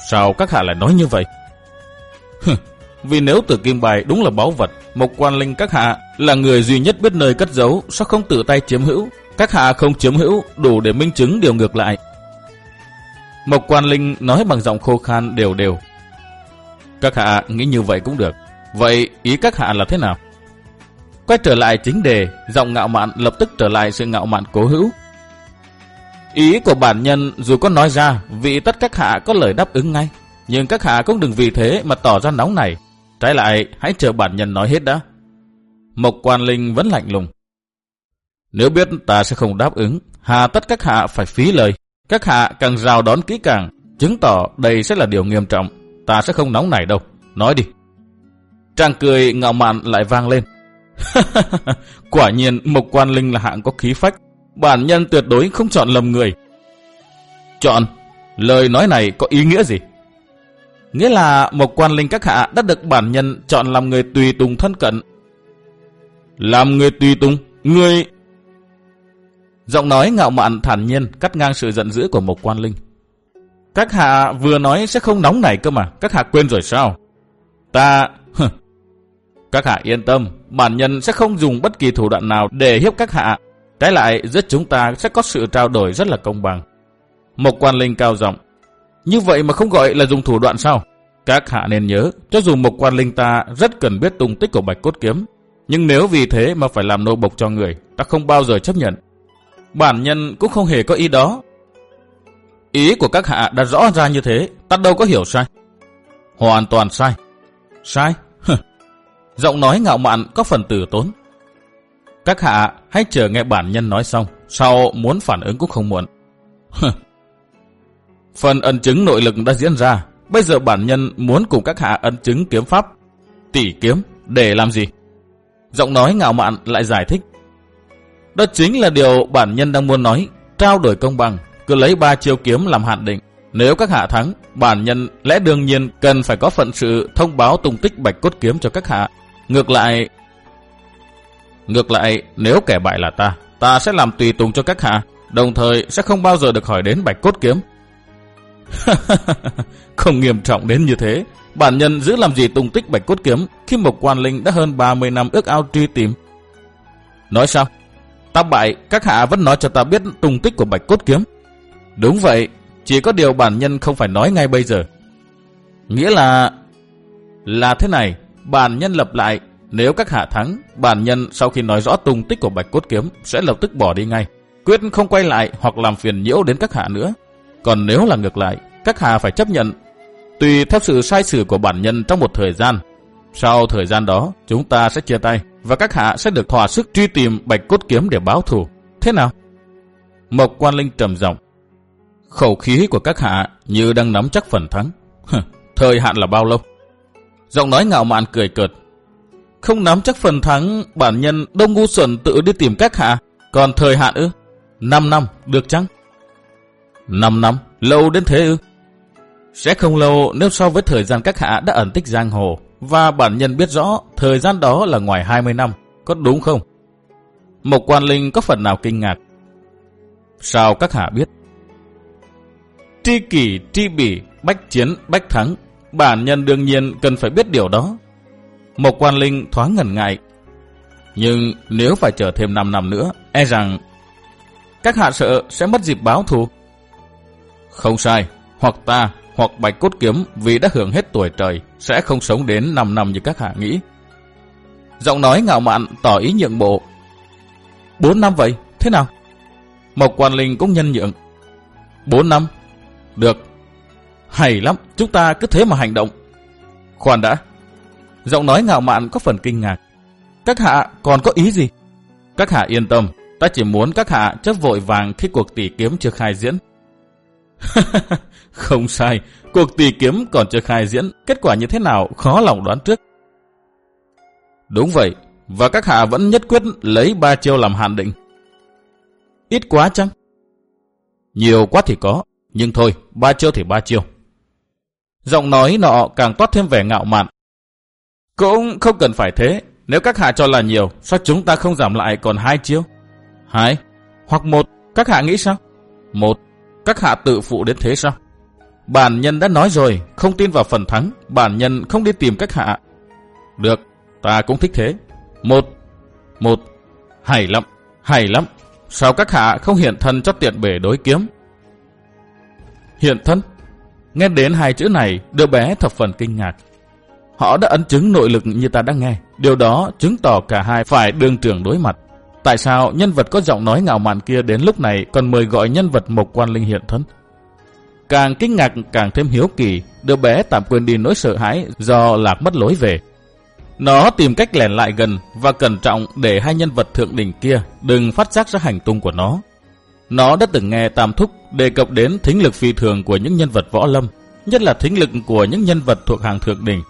Sao các hạ lại nói như vậy? Vì nếu tử kim bài đúng là báu vật, Mộc Quan Linh các hạ là người duy nhất biết nơi cất giấu, sao không tự tay chiếm hữu? Các hạ không chiếm hữu đủ để minh chứng điều ngược lại. Mộc Quan Linh nói bằng giọng khô khan đều đều. Các hạ nghĩ như vậy cũng được. Vậy ý các hạ là thế nào? Quay trở lại chính đề, giọng ngạo mạn lập tức trở lại sự ngạo mạn cố hữu. Ý của bản nhân dù có nói ra, vị tất các hạ có lời đáp ứng ngay. Nhưng các hạ cũng đừng vì thế mà tỏ ra nóng này. Trái lại, hãy chờ bản nhân nói hết đã. Mộc quan linh vẫn lạnh lùng. Nếu biết ta sẽ không đáp ứng, hà tất các hạ phải phí lời. Các hạ càng rào đón kỹ càng, chứng tỏ đây sẽ là điều nghiêm trọng. Ta sẽ không nóng này đâu. Nói đi. Trang cười ngạo mạn lại vang lên. Quả nhiên Mộc Quan Linh là hạng có khí phách. Bản nhân tuyệt đối không chọn lầm người. Chọn. Lời nói này có ý nghĩa gì? Nghĩa là một quan linh các hạ đã được bản nhân chọn làm người tùy tùng thân cận. Làm người tùy tùng? Người... Giọng nói ngạo mạn thản nhiên cắt ngang sự giận dữ của một quan linh. Các hạ vừa nói sẽ không nóng này cơ mà, các hạ quên rồi sao? Ta... các hạ yên tâm, bản nhân sẽ không dùng bất kỳ thủ đoạn nào để hiếp các hạ. Trái lại, giữa chúng ta sẽ có sự trao đổi rất là công bằng. Một quan linh cao giọng Như vậy mà không gọi là dùng thủ đoạn sao? Các hạ nên nhớ, cho dù một quan linh ta rất cần biết tung tích của bạch cốt kiếm, nhưng nếu vì thế mà phải làm nô bộc cho người, ta không bao giờ chấp nhận. Bản nhân cũng không hề có ý đó. Ý của các hạ đã rõ ra như thế, ta đâu có hiểu sai. Hoàn toàn sai. Sai? Giọng nói ngạo mạn có phần từ tốn. Các hạ hãy chờ nghe bản nhân nói xong, sau muốn phản ứng cũng không muộn. Phần ân chứng nội lực đã diễn ra, bây giờ bản nhân muốn cùng các hạ ân chứng kiếm pháp. Tỷ kiếm, để làm gì? Giọng nói ngạo mạn lại giải thích. Đó chính là điều bản nhân đang muốn nói, trao đổi công bằng, cứ lấy ba chiêu kiếm làm hạn định. Nếu các hạ thắng, bản nhân lẽ đương nhiên cần phải có phận sự thông báo tung tích bạch cốt kiếm cho các hạ. Ngược lại, ngược lại nếu kẻ bại là ta, ta sẽ làm tùy tùng cho các hạ, đồng thời sẽ không bao giờ được hỏi đến bạch cốt kiếm. không nghiêm trọng đến như thế, bản nhân giữ làm gì tung tích bạch cốt kiếm khi một quan linh đã hơn 30 năm ước ao truy tìm. Nói sao? Ta bại, các hạ vẫn nói cho ta biết tung tích của bạch cốt kiếm. Đúng vậy, chỉ có điều bản nhân không phải nói ngay bây giờ. Nghĩa là... Là thế này, bản nhân lập lại, nếu các hạ thắng, bản nhân sau khi nói rõ tung tích của bạch cốt kiếm sẽ lập tức bỏ đi ngay. Quyết không quay lại hoặc làm phiền nhiễu đến các hạ nữa. Còn nếu là ngược lại, các hạ phải chấp nhận. Tùy theo sự sai sử của bản nhân trong một thời gian. Sau thời gian đó, chúng ta sẽ chia tay và các hạ sẽ được thỏa sức truy tìm bạch cốt kiếm để báo thù. Thế nào? Mộc Quan Linh trầm giọng. Khẩu khí của các hạ như đang nắm chắc phần thắng. thời hạn là bao lâu? Giọng nói ngạo mạn cười cợt. Không nắm chắc phần thắng, bản nhân đông ngu xuẩn tự đi tìm các hạ. Còn thời hạn ư? 5 năm, được chăng? 5 năm, lâu đến thế ư? Sẽ không lâu nếu so với thời gian các hạ đã ẩn tích giang hồ và bản nhân biết rõ thời gian đó là ngoài 20 năm, có đúng không? Một quan linh có phần nào kinh ngạc. Sao các hạ biết? Tri kỷ, tri bỉ, bách chiến, bách thắng, bản nhân đương nhiên cần phải biết điều đó. Một quan linh thoáng ngần ngại. Nhưng nếu phải chờ thêm 5 năm nữa, e rằng các hạ sợ sẽ mất dịp báo thù. Không sai, hoặc ta hoặc bạch cốt kiếm vì đã hưởng hết tuổi trời sẽ không sống đến 5 năm như các hạ nghĩ. Giọng nói ngạo mạn tỏ ý nhượng bộ. 4 năm vậy, thế nào? Mộc quan linh cũng nhân nhượng. 4 năm? Được. Hay lắm, chúng ta cứ thế mà hành động. Khoan đã. Giọng nói ngạo mạn có phần kinh ngạc. Các hạ còn có ý gì? Các hạ yên tâm, ta chỉ muốn các hạ chấp vội vàng khi cuộc tỷ kiếm chưa khai diễn. Không sai, cuộc tỷ kiếm còn chưa khai diễn, kết quả như thế nào khó lòng đoán trước. Đúng vậy, và các hạ vẫn nhất quyết lấy ba chiêu làm hạn định. Ít quá chăng? Nhiều quá thì có, nhưng thôi, ba chiêu thì ba chiêu. Giọng nói nọ càng toát thêm vẻ ngạo mạn. Cũng không cần phải thế, nếu các hạ cho là nhiều, sao chúng ta không giảm lại còn hai chiêu? Hai, hoặc một, các hạ nghĩ sao? Một, các hạ tự phụ đến thế sao? Bản nhân đã nói rồi, không tin vào phần thắng, bản nhân không đi tìm các hạ. Được, ta cũng thích thế. Một, một, hay lắm, hay lắm. Sao các hạ không hiện thân cho tiện bể đối kiếm? Hiện thân? Nghe đến hai chữ này, đứa bé thập phần kinh ngạc. Họ đã ấn chứng nội lực như ta đã nghe. Điều đó chứng tỏ cả hai phải đương trường đối mặt. Tại sao nhân vật có giọng nói ngạo mạn kia đến lúc này còn mời gọi nhân vật Mộc Quan Linh hiện thân? Càng kinh ngạc càng thêm hiếu kỳ, đứa bé tạm quên đi nỗi sợ hãi do lạc mất lối về. Nó tìm cách lẻn lại gần và cẩn trọng để hai nhân vật thượng đỉnh kia đừng phát giác ra hành tung của nó. Nó đã từng nghe Tam Thúc đề cập đến thính lực phi thường của những nhân vật võ lâm, nhất là thính lực của những nhân vật thuộc hàng thượng đỉnh.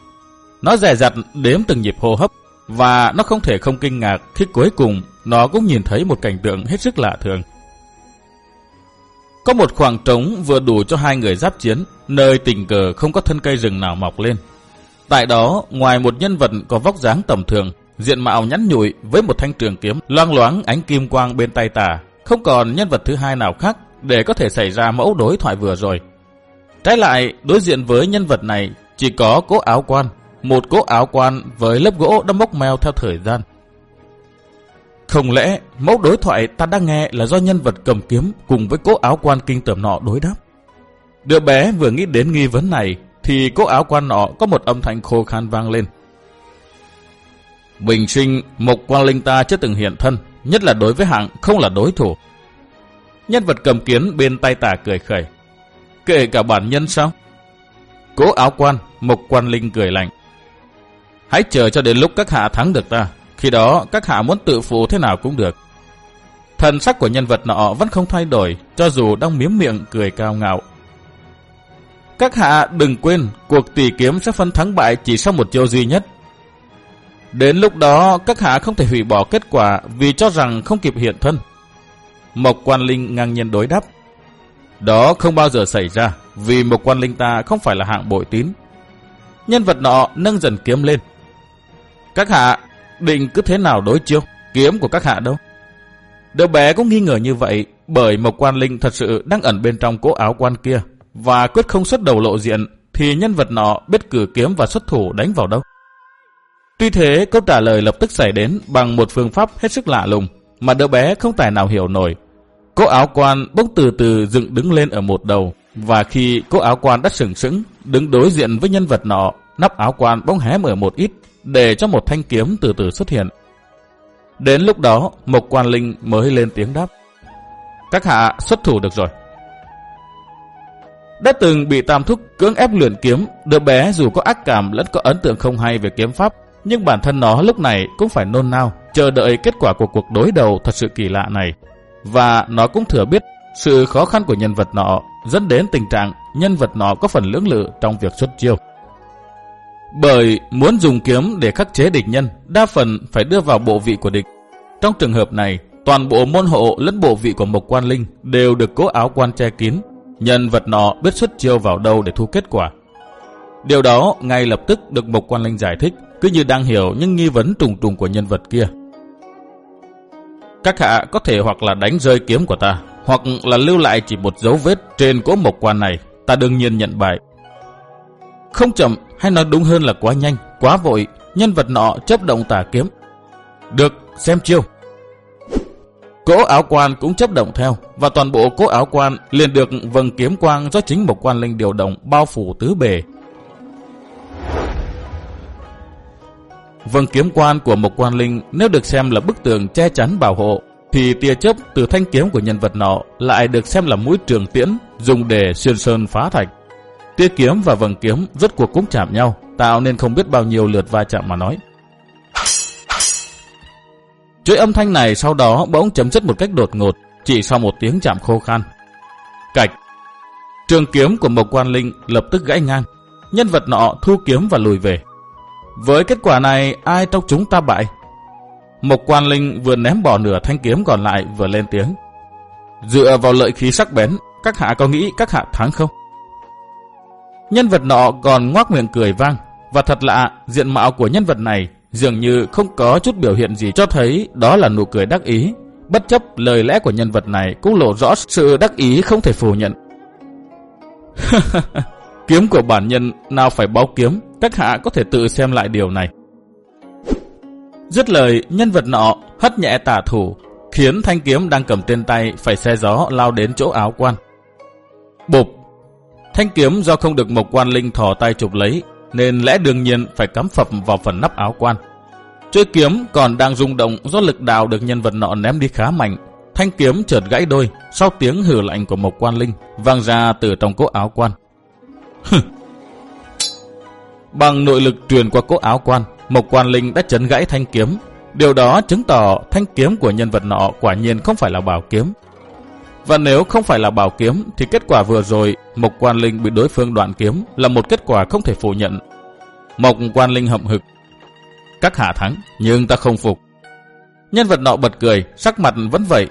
Nó dè dặt đếm từng nhịp hô hấp và nó không thể không kinh ngạc khi cuối cùng nó cũng nhìn thấy một cảnh tượng hết sức lạ thường. Có một khoảng trống vừa đủ cho hai người giáp chiến, nơi tình cờ không có thân cây rừng nào mọc lên. Tại đó, ngoài một nhân vật có vóc dáng tầm thường, diện mạo nhắn nhụi với một thanh trường kiếm loang loáng ánh kim quang bên tay tả, không còn nhân vật thứ hai nào khác để có thể xảy ra mẫu đối thoại vừa rồi. Trái lại, đối diện với nhân vật này chỉ có cố áo quan, một cố áo quan với lớp gỗ đã mốc mèo theo thời gian. Không lẽ mẫu đối thoại ta đang nghe là do nhân vật cầm kiếm cùng với cố áo quan kinh tởm nọ đối đáp? Đứa bé vừa nghĩ đến nghi vấn này thì cố áo quan nọ có một âm thanh khô khan vang lên. Bình sinh, một quan linh ta chưa từng hiện thân, nhất là đối với hạng không là đối thủ. Nhân vật cầm kiếm bên tay tả cười khẩy. Kể cả bản nhân sao? Cố áo quan, một quan linh cười lạnh. Hãy chờ cho đến lúc các hạ thắng được ta. Khi đó các hạ muốn tự phụ thế nào cũng được. Thần sắc của nhân vật nọ vẫn không thay đổi, cho dù đang miếm miệng cười cao ngạo. Các hạ đừng quên, cuộc tỷ kiếm sẽ phân thắng bại chỉ sau một chiêu duy nhất. Đến lúc đó, các hạ không thể hủy bỏ kết quả vì cho rằng không kịp hiện thân. Mộc quan linh ngang nhiên đối đáp. Đó không bao giờ xảy ra, vì mộc quan linh ta không phải là hạng bội tín. Nhân vật nọ nâng dần kiếm lên. Các hạ, định cứ thế nào đối chiêu, kiếm của các hạ đâu. Đứa bé cũng nghi ngờ như vậy, bởi mộc quan linh thật sự đang ẩn bên trong cố áo quan kia, và quyết không xuất đầu lộ diện, thì nhân vật nọ biết cử kiếm và xuất thủ đánh vào đâu. Tuy thế, câu trả lời lập tức xảy đến bằng một phương pháp hết sức lạ lùng, mà đứa bé không tài nào hiểu nổi. cô áo quan bỗng từ từ dựng đứng lên ở một đầu, và khi cô áo quan đã sừng sững, đứng đối diện với nhân vật nọ, nắp áo quan bỗng hé mở một ít, để cho một thanh kiếm từ từ xuất hiện. Đến lúc đó, một quan linh mới lên tiếng đáp. Các hạ xuất thủ được rồi. Đã từng bị tam thúc cưỡng ép luyện kiếm, đứa bé dù có ác cảm lẫn có ấn tượng không hay về kiếm pháp, nhưng bản thân nó lúc này cũng phải nôn nao, chờ đợi kết quả của cuộc đối đầu thật sự kỳ lạ này. Và nó cũng thừa biết sự khó khăn của nhân vật nọ dẫn đến tình trạng nhân vật nọ có phần lưỡng lự trong việc xuất chiêu. Bởi muốn dùng kiếm để khắc chế địch nhân, đa phần phải đưa vào bộ vị của địch. Trong trường hợp này, toàn bộ môn hộ lẫn bộ vị của một quan linh đều được cố áo quan che kín. Nhân vật nọ biết xuất chiêu vào đâu để thu kết quả. Điều đó ngay lập tức được một quan linh giải thích, cứ như đang hiểu những nghi vấn trùng trùng của nhân vật kia. Các hạ có thể hoặc là đánh rơi kiếm của ta, hoặc là lưu lại chỉ một dấu vết trên cỗ mộc quan này, ta đương nhiên nhận bại. Không chậm, hay nói đúng hơn là quá nhanh, quá vội, nhân vật nọ chấp động tả kiếm. Được, xem chiêu. Cỗ áo quan cũng chấp động theo, và toàn bộ cỗ áo quan liền được vầng kiếm quang do chính một quan linh điều động bao phủ tứ bề. Vầng kiếm quan của một quan linh nếu được xem là bức tường che chắn bảo hộ, thì tia chớp từ thanh kiếm của nhân vật nọ lại được xem là mũi trường tiễn dùng để xuyên sơn phá thạch. Tia kiếm và vầng kiếm rốt cuộc cũng chạm nhau, tạo nên không biết bao nhiêu lượt va chạm mà nói. Chuỗi âm thanh này sau đó bỗng chấm dứt một cách đột ngột, chỉ sau một tiếng chạm khô khan. Cạch. Trường kiếm của một quan linh lập tức gãy ngang. Nhân vật nọ thu kiếm và lùi về. Với kết quả này, ai trong chúng ta bại? Một quan linh vừa ném bỏ nửa thanh kiếm còn lại vừa lên tiếng. Dựa vào lợi khí sắc bén, các hạ có nghĩ các hạ thắng không? Nhân vật nọ còn ngoác miệng cười vang. Và thật lạ, diện mạo của nhân vật này dường như không có chút biểu hiện gì cho thấy đó là nụ cười đắc ý. Bất chấp lời lẽ của nhân vật này cũng lộ rõ sự đắc ý không thể phủ nhận. kiếm của bản nhân nào phải báo kiếm, các hạ có thể tự xem lại điều này. Dứt lời, nhân vật nọ hất nhẹ tả thủ, khiến thanh kiếm đang cầm trên tay phải xe gió lao đến chỗ áo quan. Bụp! Thanh kiếm do không được một quan linh thò tay chụp lấy, nên lẽ đương nhiên phải cắm phập vào phần nắp áo quan. Chuôi kiếm còn đang rung động do lực đào được nhân vật nọ ném đi khá mạnh. Thanh kiếm chợt gãy đôi, sau tiếng hử lạnh của một quan linh, vang ra từ trong cỗ áo quan. Bằng nội lực truyền qua cỗ áo quan, một quan linh đã chấn gãy thanh kiếm. Điều đó chứng tỏ thanh kiếm của nhân vật nọ quả nhiên không phải là bảo kiếm. Và nếu không phải là bảo kiếm thì kết quả vừa rồi Mộc Quan Linh bị đối phương đoạn kiếm là một kết quả không thể phủ nhận. Mộc Quan Linh hậm hực. Các hạ thắng, nhưng ta không phục. Nhân vật nọ bật cười, sắc mặt vẫn vậy.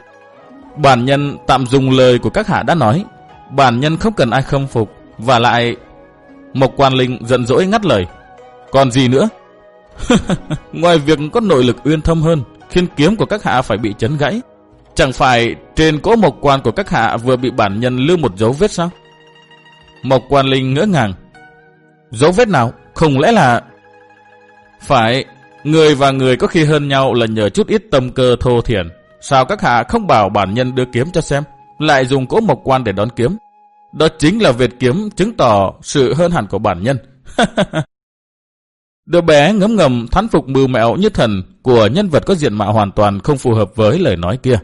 Bản nhân tạm dùng lời của các hạ đã nói. Bản nhân không cần ai khâm phục. Và lại... Mộc Quan Linh giận dỗi ngắt lời. Còn gì nữa? Ngoài việc có nội lực uyên thâm hơn, khiến kiếm của các hạ phải bị chấn gãy, Chẳng phải trên cỗ mộc quan của các hạ vừa bị bản nhân lưu một dấu vết sao? Mộc Quan Linh ngỡ ngàng. Dấu vết nào? Không lẽ là... Phải, người và người có khi hơn nhau là nhờ chút ít tâm cơ thô thiển. Sao các hạ không bảo bản nhân đưa kiếm cho xem, lại dùng cỗ mộc quan để đón kiếm? Đó chính là Việt kiếm chứng tỏ sự hơn hẳn của bản nhân. Đứa bé ngấm ngầm thán phục mưu mẹo như thần của nhân vật có diện mạo hoàn toàn không phù hợp với lời nói kia.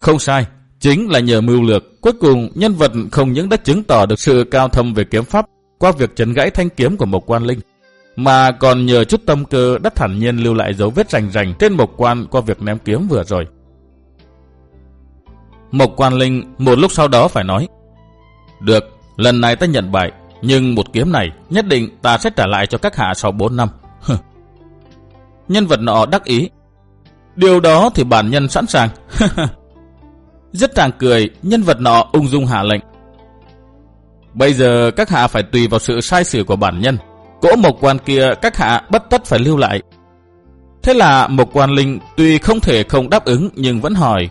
Không sai, chính là nhờ mưu lược, cuối cùng nhân vật không những đã chứng tỏ được sự cao thâm về kiếm pháp qua việc chấn gãy thanh kiếm của một quan linh, mà còn nhờ chút tâm cơ đã thản nhiên lưu lại dấu vết rành rành trên mộc quan qua việc ném kiếm vừa rồi. Mộc quan linh một lúc sau đó phải nói, được, lần này ta nhận bại, nhưng một kiếm này nhất định ta sẽ trả lại cho các hạ sau 4 năm. nhân vật nọ đắc ý. Điều đó thì bản nhân sẵn sàng. Rất chàng cười, nhân vật nọ ung dung hạ lệnh. Bây giờ các hạ phải tùy vào sự sai sử của bản nhân. Cỗ mộc quan kia các hạ bất tất phải lưu lại. Thế là một quan linh tuy không thể không đáp ứng nhưng vẫn hỏi.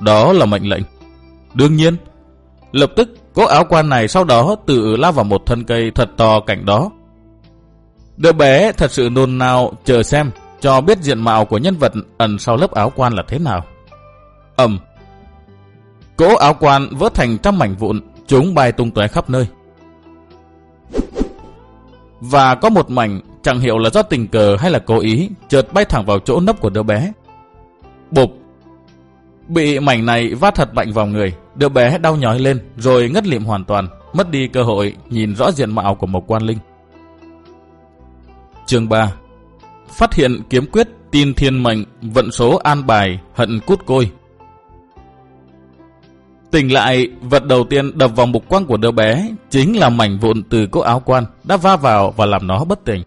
Đó là mệnh lệnh. Đương nhiên. Lập tức cố áo quan này sau đó tự lao vào một thân cây thật to cạnh đó. Đứa bé thật sự nôn nao chờ xem cho biết diện mạo của nhân vật ẩn sau lớp áo quan là thế nào. Ẩm. Cỗ áo quan vỡ thành trăm mảnh vụn, chúng bay tung tóe khắp nơi. Và có một mảnh, chẳng hiểu là do tình cờ hay là cố ý, chợt bay thẳng vào chỗ nấp của đứa bé. Bụp! Bị mảnh này vát thật mạnh vào người, đứa bé đau nhói lên rồi ngất liệm hoàn toàn, mất đi cơ hội nhìn rõ diện mạo của một quan linh. Chương 3 Phát hiện kiếm quyết tin thiên mệnh, vận số an bài, hận cút côi. Tỉnh lại, vật đầu tiên đập vào mục quang của đứa bé chính là mảnh vụn từ cỗ áo quan đã va vào và làm nó bất tỉnh.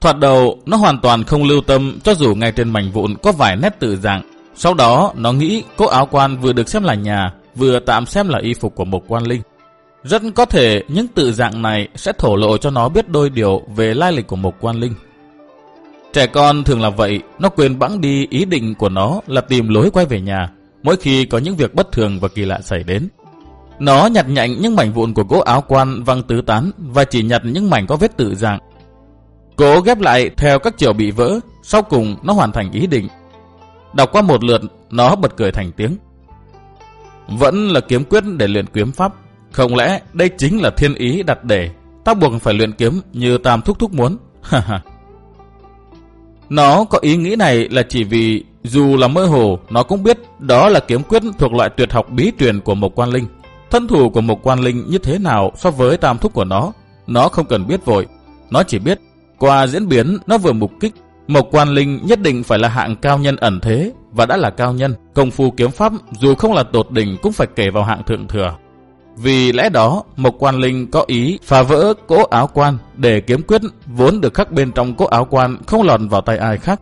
Thoạt đầu, nó hoàn toàn không lưu tâm cho dù ngay trên mảnh vụn có vài nét tự dạng. Sau đó, nó nghĩ cố áo quan vừa được xem là nhà, vừa tạm xem là y phục của một quan linh. Rất có thể những tự dạng này sẽ thổ lộ cho nó biết đôi điều về lai lịch của một quan linh. Trẻ con thường là vậy, nó quên bẵng đi ý định của nó là tìm lối quay về nhà, mỗi khi có những việc bất thường và kỳ lạ xảy đến. Nó nhặt nhạnh những mảnh vụn của gỗ áo quan văng tứ tán và chỉ nhặt những mảnh có vết tự dạng. Cố ghép lại theo các chiều bị vỡ, sau cùng nó hoàn thành ý định. Đọc qua một lượt, nó bật cười thành tiếng. Vẫn là kiếm quyết để luyện kiếm pháp. Không lẽ đây chính là thiên ý đặt để ta buộc phải luyện kiếm như Tam Thúc Thúc muốn? nó có ý nghĩ này là chỉ vì dù là mơ hồ, nó cũng biết đó là kiếm quyết thuộc loại tuyệt học bí truyền của một quan linh. Thân thủ của một quan linh như thế nào so với tam thúc của nó, nó không cần biết vội. Nó chỉ biết, qua diễn biến nó vừa mục kích, một quan linh nhất định phải là hạng cao nhân ẩn thế, và đã là cao nhân, công phu kiếm pháp dù không là tột đỉnh cũng phải kể vào hạng thượng thừa. Vì lẽ đó, một quan linh có ý phá vỡ cỗ áo quan để kiếm quyết vốn được khắc bên trong cỗ áo quan không lọt vào tay ai khác.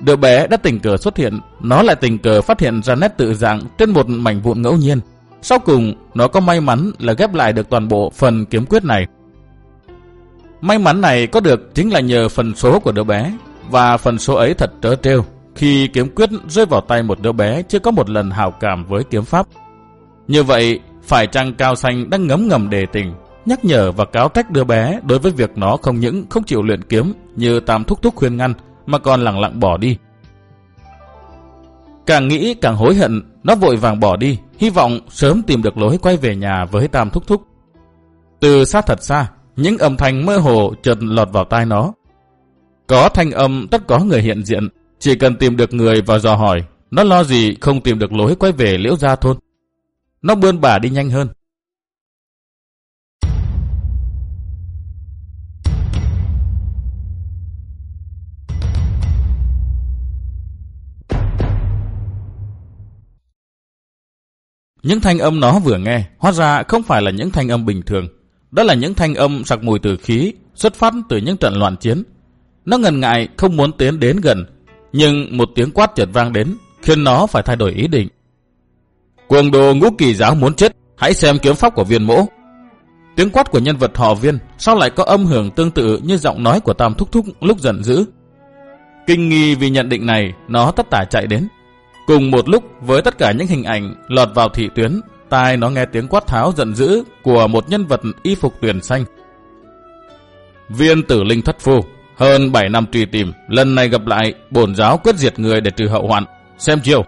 Đứa bé đã tình cờ xuất hiện, nó lại tình cờ phát hiện ra nét tự dạng trên một mảnh vụn ngẫu nhiên. Sau cùng, nó có may mắn là ghép lại được toàn bộ phần kiếm quyết này. May mắn này có được chính là nhờ phần số của đứa bé, và phần số ấy thật trớ trêu khi kiếm quyết rơi vào tay một đứa bé chưa có một lần hào cảm với kiếm pháp. Như vậy, phải chăng Cao Xanh đang ngấm ngầm đề tình, nhắc nhở và cáo trách đứa bé đối với việc nó không những không chịu luyện kiếm như Tam Thúc Thúc khuyên ngăn, mà còn lặng lặng bỏ đi. Càng nghĩ càng hối hận, nó vội vàng bỏ đi, hy vọng sớm tìm được lối quay về nhà với Tam Thúc Thúc. Từ xa thật xa, những âm thanh mơ hồ chợt lọt vào tai nó. Có thanh âm tất có người hiện diện, chỉ cần tìm được người và dò hỏi, nó lo gì không tìm được lối quay về liễu gia thôn. Nó bươn bà đi nhanh hơn, Những thanh âm nó vừa nghe, hóa ra không phải là những thanh âm bình thường. Đó là những thanh âm sặc mùi từ khí, xuất phát từ những trận loạn chiến. Nó ngần ngại không muốn tiến đến gần, nhưng một tiếng quát chợt vang đến, khiến nó phải thay đổi ý định. Cuồng đồ ngũ kỳ giáo muốn chết, hãy xem kiếm pháp của viên mỗ. Tiếng quát của nhân vật họ viên, sao lại có âm hưởng tương tự như giọng nói của Tam Thúc Thúc lúc giận dữ. Kinh nghi vì nhận định này, nó tất tả chạy đến, Cùng một lúc với tất cả những hình ảnh lọt vào thị tuyến, tai nó nghe tiếng quát tháo giận dữ của một nhân vật y phục tuyển xanh. Viên tử linh thất phu, hơn 7 năm truy tìm, lần này gặp lại, bổn giáo quyết diệt người để trừ hậu hoạn. Xem chiều.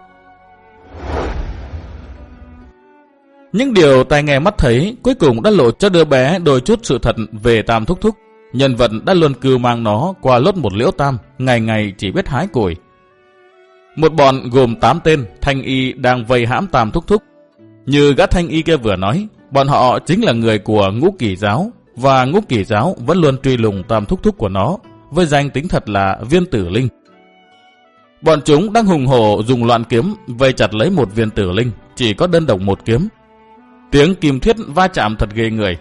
Những điều tai nghe mắt thấy cuối cùng đã lộ cho đứa bé đôi chút sự thật về Tam Thúc Thúc. Nhân vật đã luôn cưu mang nó qua lốt một liễu tam, ngày ngày chỉ biết hái củi. Một bọn gồm 8 tên, thanh y đang vây hãm Tam Thúc Thúc. Như gã thanh y kia vừa nói, bọn họ chính là người của ngũ kỳ giáo, và ngũ kỳ giáo vẫn luôn truy lùng Tam Thúc Thúc của nó, với danh tính thật là Viên Tử Linh. Bọn chúng đang hùng hổ dùng loạn kiếm vây chặt lấy một viên tử linh, chỉ có đơn độc một kiếm. Tiếng kim thiết va chạm thật ghê người.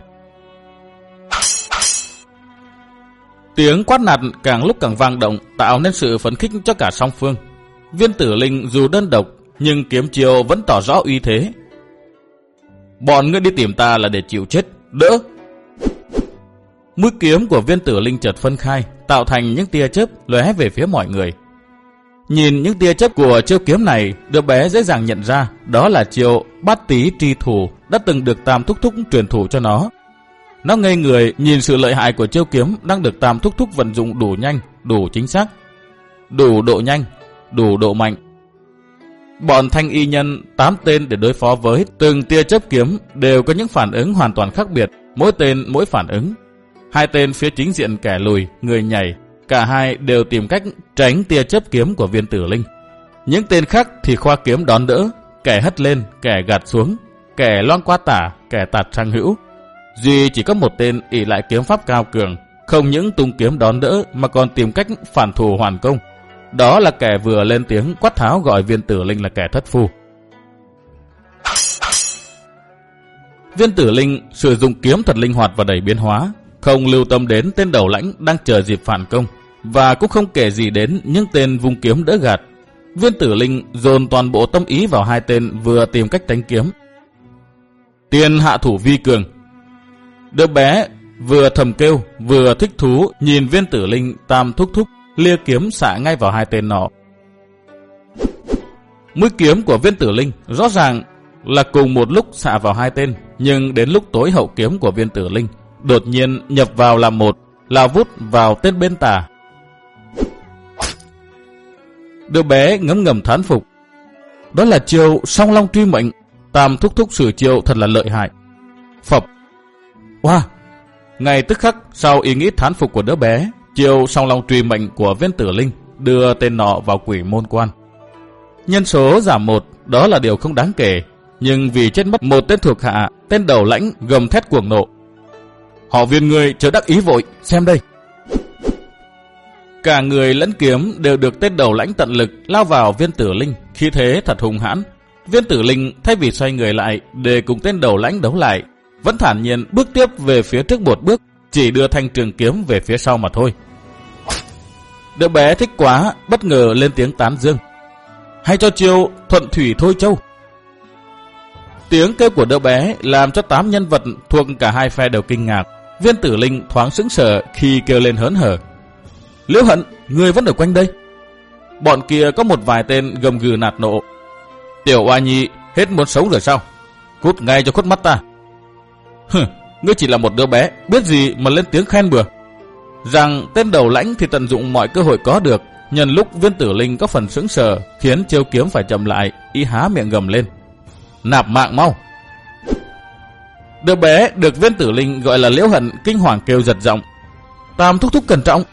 Tiếng quát nạt càng lúc càng vang động, tạo nên sự phấn khích cho cả song phương. Viên tử linh dù đơn độc, nhưng kiếm chiều vẫn tỏ rõ uy thế. Bọn ngươi đi tìm ta là để chịu chết, đỡ! Mũi kiếm của viên tử linh chợt phân khai, tạo thành những tia chớp lóe về phía mọi người. Nhìn những tia chớp của chiêu kiếm này, đứa bé dễ dàng nhận ra đó là chiêu bát tí tri thủ đã từng được Tam Thúc Thúc truyền thủ cho nó. Nó ngây người nhìn sự lợi hại của chiêu kiếm đang được Tam Thúc Thúc vận dụng đủ nhanh, đủ chính xác, đủ độ nhanh, đủ độ mạnh. Bọn thanh y nhân tám tên để đối phó với từng tia chớp kiếm đều có những phản ứng hoàn toàn khác biệt, mỗi tên mỗi phản ứng. Hai tên phía chính diện kẻ lùi, người nhảy, cả hai đều tìm cách tránh tia chớp kiếm của viên tử linh. Những tên khác thì khoa kiếm đón đỡ, kẻ hất lên, kẻ gạt xuống, kẻ loan qua tả, kẻ tạt sang hữu. Duy chỉ có một tên ỷ lại kiếm pháp cao cường, không những tung kiếm đón đỡ mà còn tìm cách phản thù hoàn công. Đó là kẻ vừa lên tiếng quát tháo gọi viên tử linh là kẻ thất phu. Viên tử linh sử dụng kiếm thật linh hoạt và đầy biến hóa, không lưu tâm đến tên đầu lãnh đang chờ dịp phản công, và cũng không kể gì đến những tên vung kiếm đỡ gạt. Viên tử linh dồn toàn bộ tâm ý vào hai tên vừa tìm cách đánh kiếm. Tiên hạ thủ vi cường. Đứa bé vừa thầm kêu, vừa thích thú nhìn viên tử linh tam thúc thúc lia kiếm xạ ngay vào hai tên nọ. Mũi kiếm của viên tử linh rõ ràng là cùng một lúc xạ vào hai tên, nhưng đến lúc tối hậu kiếm của viên tử linh đột nhiên nhập vào làm một, là vút vào tên bên tà. Đứa bé ngấm ngầm thán phục. Đó là chiêu song long truy mệnh, tam thúc thúc sử chiêu thật là lợi hại. Phập. Wow! Ngay tức khắc sau ý nghĩ thán phục của đứa bé, Chiều song long truy mệnh của viên tử linh đưa tên nọ vào quỷ môn quan. Nhân số giảm một, đó là điều không đáng kể. Nhưng vì chết mất một tên thuộc hạ, tên đầu lãnh gầm thét cuồng nộ, Họ viên người chờ đắc ý vội, xem đây. Cả người lẫn kiếm đều được tên đầu lãnh tận lực lao vào viên tử linh, khi thế thật hùng hãn. Viên tử linh thay vì xoay người lại để cùng tên đầu lãnh đấu lại, vẫn thản nhiên bước tiếp về phía trước một bước, chỉ đưa thanh trường kiếm về phía sau mà thôi. Đứa bé thích quá, bất ngờ lên tiếng tán dương. Hay cho chiêu thuận thủy thôi châu. Tiếng kêu của đứa bé làm cho tám nhân vật thuộc cả hai phe đều kinh ngạc. Viên tử linh thoáng sững sờ khi kêu lên hớn hở. Liễu hận, người vẫn ở quanh đây. Bọn kia có một vài tên gầm gừ nạt nộ. Tiểu oa nhi hết muốn sống rồi sao? Cút ngay cho khuất mắt ta. Hừ, ngươi chỉ là một đứa bé, biết gì mà lên tiếng khen bừa. Rằng tên đầu lãnh thì tận dụng mọi cơ hội có được, nhân lúc viên tử linh có phần sững sờ, khiến chiêu kiếm phải chậm lại, y há miệng gầm lên. Nạp mạng mau! Đứa bé được viên tử linh gọi là liễu hận kinh hoàng kêu giật giọng. Tam thúc thúc cẩn trọng.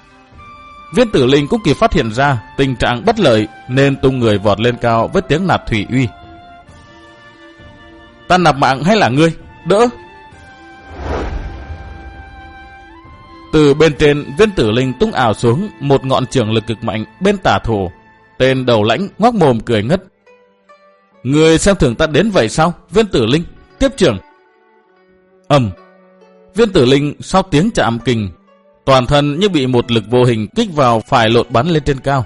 Viên tử linh cũng kịp phát hiện ra tình trạng bất lợi nên tung người vọt lên cao với tiếng nạp thủy uy. Ta nạp mạng hay là ngươi? Đỡ! Từ bên trên, viên tử linh tung ảo xuống một ngọn trường lực cực mạnh bên tả thủ. Tên đầu lãnh ngoác mồm cười ngất. Người xem thường ta đến vậy sao? Viên tử linh, tiếp trưởng ầm. Viên tử linh sau tiếng chạm kình, toàn thân như bị một lực vô hình kích vào phải lộn bắn lên trên cao.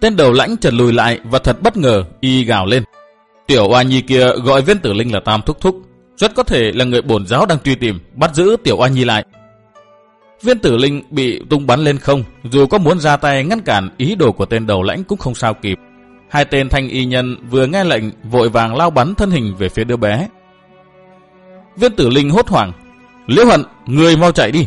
Tên đầu lãnh trần lùi lại và thật bất ngờ y gào lên. Tiểu oa nhi kia gọi viên tử linh là tam thúc thúc, rất có thể là người bổn giáo đang truy tìm, bắt giữ tiểu oa nhi lại. Viên tử linh bị tung bắn lên không, dù có muốn ra tay ngăn cản ý đồ của tên đầu lãnh cũng không sao kịp. hai tên thanh y nhân vừa nghe lệnh vội vàng lao bắn thân hình về phía đứa bé. Viên tử linh hốt hoảng. Liễu hận, người mau chạy đi.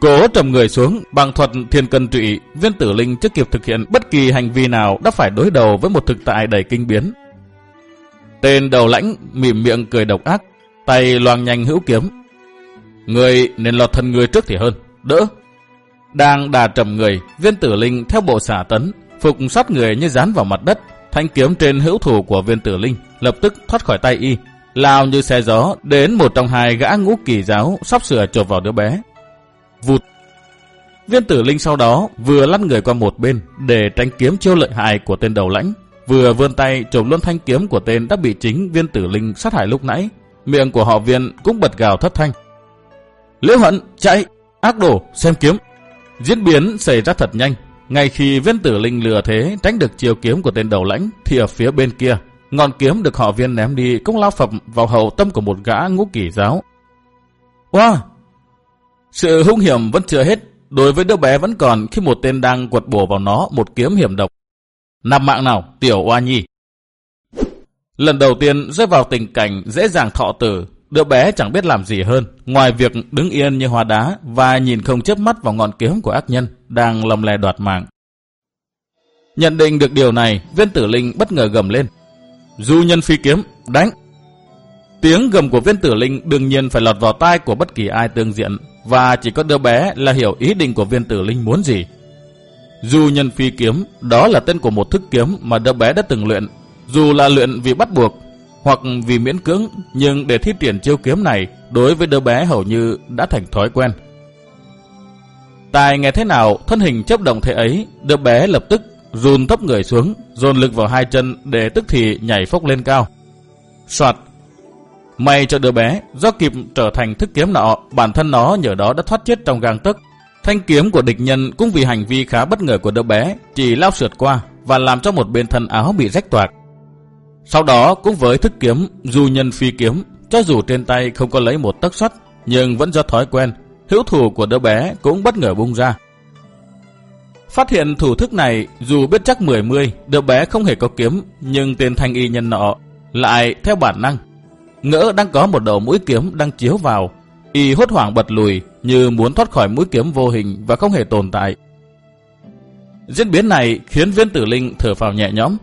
Cố trầm người xuống bằng thuật thiên cân trụy, viên tử linh chưa kịp thực hiện bất kỳ hành vi nào đã phải đối đầu với một thực tại đầy kinh biến. Tên đầu lãnh mỉm miệng cười độc ác, tay loàng nhanh hữu kiếm. Người nên lo thân người trước thì hơn, đỡ. Đang đà trầm người, viên tử linh theo bộ xả tấn, phục sát người như dán vào mặt đất. Thanh kiếm trên hữu thủ của viên tử linh lập tức thoát khỏi tay y, lao như xe gió đến một trong hai gã ngũ kỳ giáo sắp sửa chộp vào đứa bé. Vụt! Viên tử linh sau đó vừa lăn người qua một bên để tránh kiếm chiêu lợi hại của tên đầu lãnh, vừa vươn tay chộp luôn thanh kiếm của tên đã bị chính viên tử linh sát hại lúc nãy. Miệng của họ viên cũng bật gào thất thanh. Liễu hận, chạy! Ác đồ, xem kiếm! Diễn biến xảy ra thật nhanh. Ngay khi viên tử linh lừa thế tránh được chiều kiếm của tên đầu lãnh, thì ở phía bên kia, ngọn kiếm được họ viên ném đi cũng lao phập vào hậu tâm của một gã ngũ kỷ giáo. Wow! Sự hung hiểm vẫn chưa hết, đối với đứa bé vẫn còn khi một tên đang quật bổ vào nó một kiếm hiểm độc. Nằm mạng nào, tiểu oa nhi. Lần đầu tiên rơi vào tình cảnh dễ dàng thọ tử, đứa bé chẳng biết làm gì hơn, ngoài việc đứng yên như hoa đá và nhìn không chớp mắt vào ngọn kiếm của ác nhân đang lầm lè đoạt mạng. Nhận định được điều này, viên tử linh bất ngờ gầm lên. Du nhân phi kiếm, đánh! Tiếng gầm của viên tử linh đương nhiên phải lọt vào tai của bất kỳ ai tương diện, và chỉ có đứa bé là hiểu ý định của viên tử linh muốn gì. Du nhân phi kiếm, đó là tên của một thức kiếm mà đứa bé đã từng luyện. Dù là luyện vì bắt buộc, hoặc vì miễn cưỡng, nhưng để thi triển chiêu kiếm này, đối với đứa bé hầu như đã thành thói quen. Tài nghe thế nào, thân hình chấp động thế ấy, đứa bé lập tức run thấp người xuống, dồn lực vào hai chân để tức thì nhảy phốc lên cao. Soạt, May cho đứa bé, do kịp trở thành thức kiếm nọ, bản thân nó nhờ đó đã thoát chết trong gang tấc. Thanh kiếm của địch nhân cũng vì hành vi khá bất ngờ của đứa bé, chỉ lao sượt qua và làm cho một bên thân áo bị rách toạc. Sau đó cũng với thức kiếm, dù nhân phi kiếm, cho dù trên tay không có lấy một tấc sắt, nhưng vẫn do thói quen, hữu thủ của đứa bé cũng bất ngờ bung ra. Phát hiện thủ thức này, dù biết chắc mười mươi, đứa bé không hề có kiếm, nhưng tên thanh y nhân nọ lại theo bản năng ngỡ đang có một đầu mũi kiếm đang chiếu vào. Y hốt hoảng bật lùi như muốn thoát khỏi mũi kiếm vô hình và không hề tồn tại. Diễn biến này khiến viên tử linh thở phào nhẹ nhõm.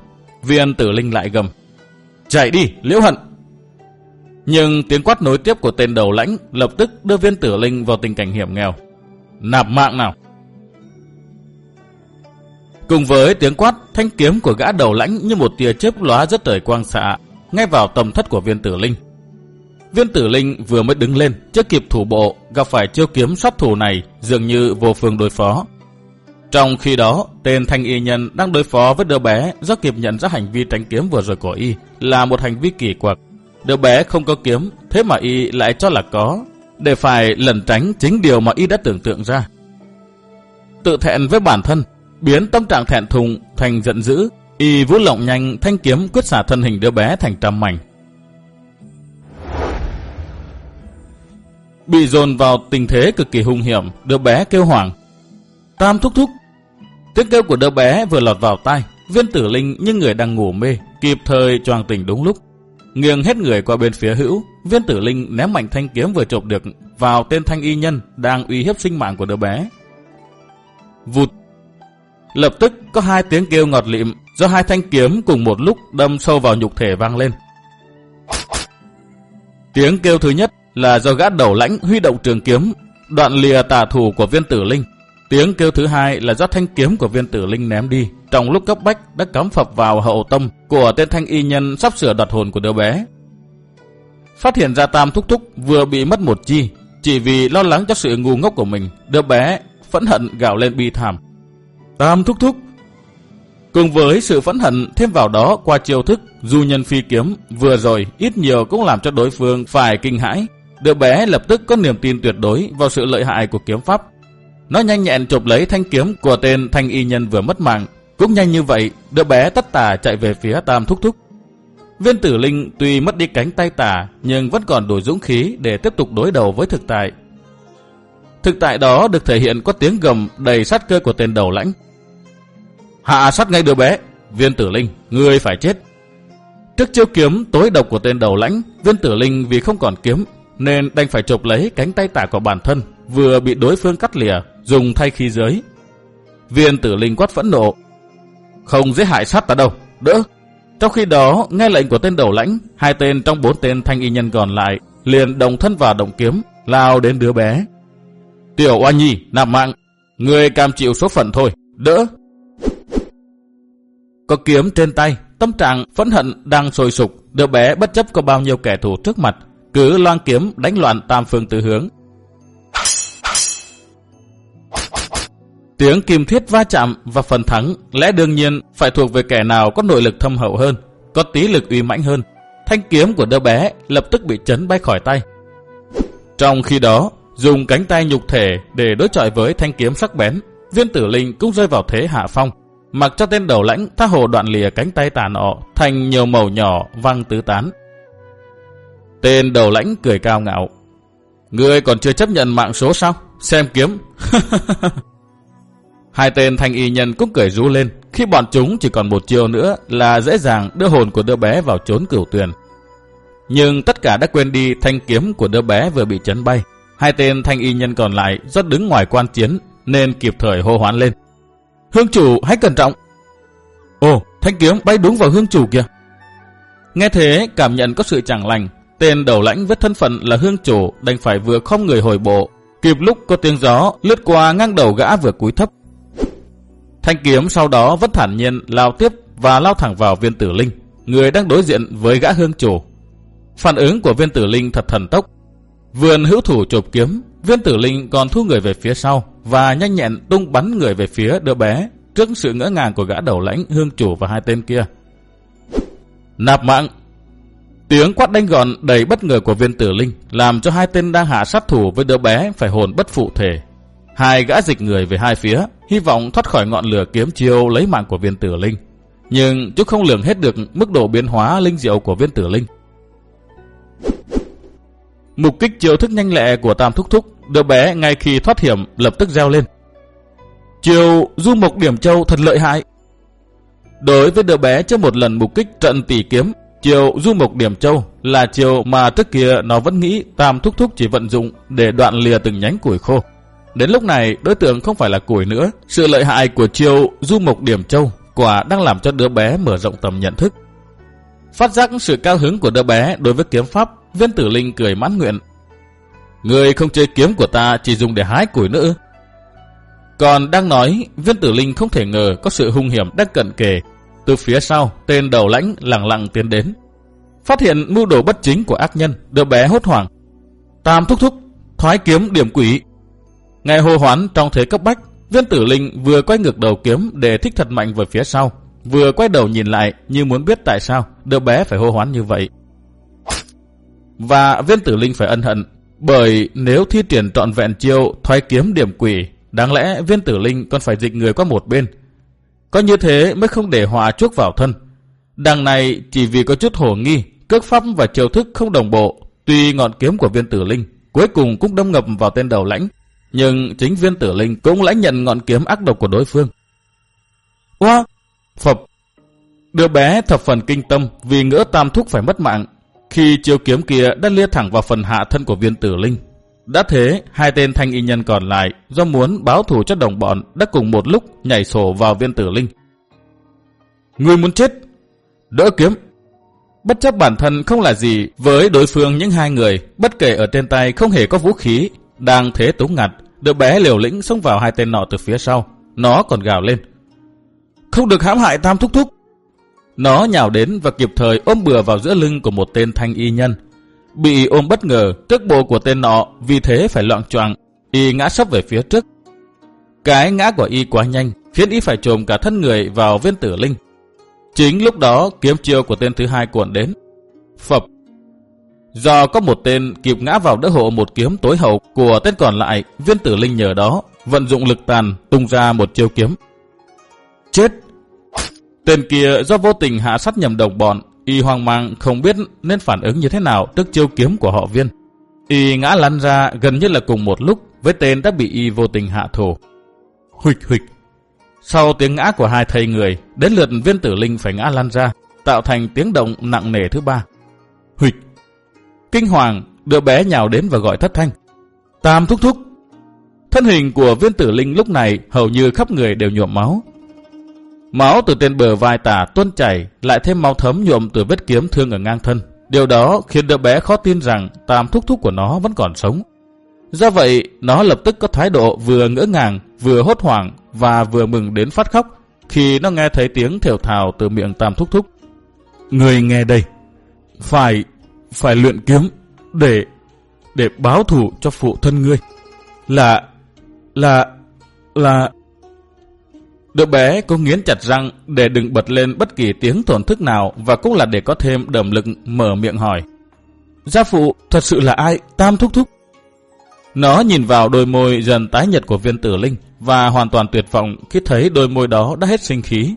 Viên tử linh lại gầm. Chạy đi, liễu hận! Nhưng tiếng quát nối tiếp của tên đầu lãnh lập tức đưa viên tử linh vào tình cảnh hiểm nghèo. Nạp mạng nào! Cùng với tiếng quát, thanh kiếm của gã đầu lãnh như một tia chớp lóa rất trời quang xạ, ngay vào tầm thất của viên tử linh. Viên tử linh vừa mới đứng lên, chưa kịp thủ bộ, gặp phải chiêu kiếm sát thủ này, dường như vô phương đối phó. Trong khi đó, tên thanh y nhân đang đối phó với đứa bé do kịp nhận ra hành vi tránh kiếm vừa rồi của y là một hành vi kỳ quặc. Đứa bé không có kiếm, thế mà y lại cho là có, để phải lẩn tránh chính điều mà y đã tưởng tượng ra. Tự thẹn với bản thân, biến tâm trạng thẹn thùng thành giận dữ, y vũ lộng nhanh thanh kiếm quyết xả thân hình đứa bé thành trăm mảnh. Bị dồn vào tình thế cực kỳ hung hiểm, đứa bé kêu hoảng. Tam thúc thúc. Tiếng kêu của đứa bé vừa lọt vào tai, viên tử linh như người đang ngủ mê, kịp thời choàng tỉnh đúng lúc. Nghiêng hết người qua bên phía hữu, viên tử linh ném mạnh thanh kiếm vừa chộp được vào tên thanh y nhân đang uy hiếp sinh mạng của đứa bé. Vụt. Lập tức có hai tiếng kêu ngọt lịm do hai thanh kiếm cùng một lúc đâm sâu vào nhục thể vang lên. Tiếng kêu thứ nhất là do gã đầu lãnh huy động trường kiếm, đoạn lìa tà thủ của viên tử linh. Tiếng kêu thứ hai là do thanh kiếm của viên tử linh ném đi, trong lúc cấp bách đã cắm phập vào hậu tâm của tên thanh y nhân sắp sửa đoạt hồn của đứa bé. Phát hiện ra Tam Thúc Thúc vừa bị mất một chi, chỉ vì lo lắng cho sự ngu ngốc của mình, đứa bé phẫn hận gào lên bi thảm. Tam Thúc Thúc! Cùng với sự phẫn hận thêm vào đó qua chiêu thức du nhân phi kiếm vừa rồi ít nhiều cũng làm cho đối phương phải kinh hãi, Đứa bé lập tức có niềm tin tuyệt đối vào sự lợi hại của kiếm pháp. Nó nhanh nhẹn chụp lấy thanh kiếm của tên thanh y nhân vừa mất mạng. Cũng nhanh như vậy, đứa bé tất tả chạy về phía Tam Thúc Thúc. Viên tử linh tuy mất đi cánh tay tả, nhưng vẫn còn đủ dũng khí để tiếp tục đối đầu với thực tại. Thực tại đó được thể hiện có tiếng gầm đầy sát cơ của tên đầu lãnh. Hạ sát ngay đứa bé, Viên tử linh, ngươi phải chết. Trước chiêu kiếm tối độc của tên đầu lãnh, viên tử linh vì không còn kiếm, nên đành phải chộp lấy cánh tay tả của bản thân, vừa bị đối phương cắt lìa, dùng thay khí giới. Viên tử linh quát phẫn nộ. Không dễ hại sát ta đâu, đỡ. Trong khi đó, nghe lệnh của tên đầu lãnh, hai tên trong bốn tên thanh y nhân còn lại liền đồng thân vào động kiếm, lao đến đứa bé. Tiểu oa nhi, nạp mạng, người cam chịu số phận thôi, đỡ. Có kiếm trên tay, tâm trạng phẫn hận đang sôi sục, đứa bé bất chấp có bao nhiêu kẻ thù trước mặt, cứ loan kiếm đánh loạn tam phương tứ hướng. Tiếng kim thiết va chạm và phần thắng lẽ đương nhiên phải thuộc về kẻ nào có nội lực thâm hậu hơn, có tí lực uy mãnh hơn. Thanh kiếm của đứa bé lập tức bị chấn bay khỏi tay. Trong khi đó, dùng cánh tay nhục thể để đối chọi với thanh kiếm sắc bén, viên tử linh cũng rơi vào thế hạ phong, mặc cho tên đầu lãnh tha hồ đoạn lìa cánh tay tàn nọ thành nhiều màu nhỏ văng tứ tán. Tên đầu lãnh cười cao ngạo. Ngươi còn chưa chấp nhận mạng số sao? Xem kiếm. Hai tên thanh y nhân cũng cười rú lên khi bọn chúng chỉ còn một chiều nữa là dễ dàng đưa hồn của đứa bé vào trốn cửu tuyền. Nhưng tất cả đã quên đi thanh kiếm của đứa bé vừa bị chấn bay. Hai tên thanh y nhân còn lại rất đứng ngoài quan chiến nên kịp thời hô hoán lên. Hương chủ hãy cẩn trọng. Ồ, thanh kiếm bay đúng vào hương chủ kìa. Nghe thế cảm nhận có sự chẳng lành. Tên đầu lãnh với thân phận là hương chủ đành phải vừa không người hồi bộ. Kịp lúc có tiếng gió lướt qua ngang đầu gã vừa cúi thấp. Thanh kiếm sau đó vẫn thản nhiên lao tiếp và lao thẳng vào viên tử linh, người đang đối diện với gã hương chủ. Phản ứng của viên tử linh thật thần tốc. Vườn hữu thủ chộp kiếm, viên tử linh còn thu người về phía sau và nhanh nhẹn tung bắn người về phía đứa bé trước sự ngỡ ngàng của gã đầu lãnh hương chủ và hai tên kia. Nạp mạng! Tiếng quát đánh gọn đầy bất ngờ của viên tử linh làm cho hai tên đang hạ sát thủ với đứa bé phải hồn bất phụ thể. Hai gã dịch người về hai phía, hy vọng thoát khỏi ngọn lửa kiếm chiêu lấy mạng của viên tử linh. Nhưng chúng không lường hết được mức độ biến hóa linh diệu của viên tử linh. Mục kích chiêu thức nhanh lẹ của Tam Thúc Thúc, đứa bé ngay khi thoát hiểm lập tức reo lên. Chiêu du mục điểm châu thật lợi hại. Đối với đứa bé trước một lần mục kích trận tỷ kiếm, chiêu du mục điểm châu là chiều mà trước kia nó vẫn nghĩ Tam Thúc Thúc chỉ vận dụng để đoạn lìa từng nhánh củi khô. Đến lúc này, đối tượng không phải là củi nữa. Sự lợi hại của chiêu du mộc điểm châu quả đang làm cho đứa bé mở rộng tầm nhận thức. Phát giác sự cao hứng của đứa bé đối với kiếm pháp, viên tử linh cười mãn nguyện. Người không chơi kiếm của ta chỉ dùng để hái củi nữa. Còn đang nói, viên tử linh không thể ngờ có sự hung hiểm đang cận kề. Từ phía sau, tên đầu lãnh lặng lặng tiến đến. Phát hiện mưu đồ bất chính của ác nhân, đứa bé hốt hoảng. Tam thúc thúc, thoái kiếm điểm quỷ. Nghe hô hoán trong thế cấp bách, viên tử linh vừa quay ngược đầu kiếm để thích thật mạnh về phía sau, vừa quay đầu nhìn lại như muốn biết tại sao đứa bé phải hô hoán như vậy. Và viên tử linh phải ân hận, bởi nếu thi triển trọn vẹn chiêu thoái kiếm điểm quỷ, đáng lẽ viên tử linh còn phải dịch người qua một bên. Có như thế mới không để họa chuốc vào thân. Đằng này chỉ vì có chút hồ nghi, cước pháp và chiêu thức không đồng bộ, tuy ngọn kiếm của viên tử linh cuối cùng cũng đâm ngập vào tên đầu lãnh, nhưng chính viên tử linh cũng lãnh nhận ngọn kiếm ác độc của đối phương. Oa! Phập! Đứa bé thập phần kinh tâm vì ngỡ tam thúc phải mất mạng. Khi chiêu kiếm kia đã lia thẳng vào phần hạ thân của viên tử linh. Đã thế, hai tên thanh y nhân còn lại do muốn báo thù cho đồng bọn đã cùng một lúc nhảy sổ vào viên tử linh. Người muốn chết! Đỡ kiếm! Bất chấp bản thân không là gì với đối phương những hai người, bất kể ở trên tay không hề có vũ khí, đang thế túng ngặt, đứa bé liều lĩnh xông vào hai tên nọ từ phía sau. Nó còn gào lên. Không được hãm hại Tam Thúc Thúc. Nó nhào đến và kịp thời ôm bừa vào giữa lưng của một tên thanh y nhân. Bị ôm bất ngờ, cước bộ của tên nọ vì thế phải loạn choạng y ngã sấp về phía trước. Cái ngã của y quá nhanh, khiến y phải trồm cả thân người vào viên tử linh. Chính lúc đó kiếm chiêu của tên thứ hai cuộn đến. Phập Do có một tên kịp ngã vào đỡ hộ một kiếm tối hậu của tên còn lại, viên tử linh nhờ đó, vận dụng lực tàn, tung ra một chiêu kiếm. Chết! Tên kia do vô tình hạ sát nhầm đồng bọn, y hoang mang không biết nên phản ứng như thế nào trước chiêu kiếm của họ viên. Y ngã lăn ra gần như là cùng một lúc với tên đã bị y vô tình hạ thổ. Huịch huịch! Sau tiếng ngã của hai thầy người, đến lượt viên tử linh phải ngã lăn ra, tạo thành tiếng động nặng nề thứ ba. Huỵch! Kinh hoàng, đứa bé nhào đến và gọi thất thanh. Tam thúc thúc! Thân hình của viên tử linh lúc này hầu như khắp người đều nhuộm máu. Máu từ trên bờ vai tả tuôn chảy, lại thêm máu thấm nhuộm từ vết kiếm thương ở ngang thân. Điều đó khiến đứa bé khó tin rằng tam thúc thúc của nó vẫn còn sống. Do vậy, nó lập tức có thái độ vừa ngỡ ngàng, vừa hốt hoảng và vừa mừng đến phát khóc khi nó nghe thấy tiếng thều thào từ miệng tam thúc thúc. Người nghe đây, phải, phải luyện kiếm để, để báo thù cho phụ thân ngươi. Là, là, là... Đứa bé cố nghiến chặt răng để đừng bật lên bất kỳ tiếng thổn thức nào và cũng là để có thêm đầm lực mở miệng hỏi. Gia phụ thật sự là ai? Tam thúc thúc. Nó nhìn vào đôi môi dần tái nhật của viên tử linh và hoàn toàn tuyệt vọng khi thấy đôi môi đó đã hết sinh khí.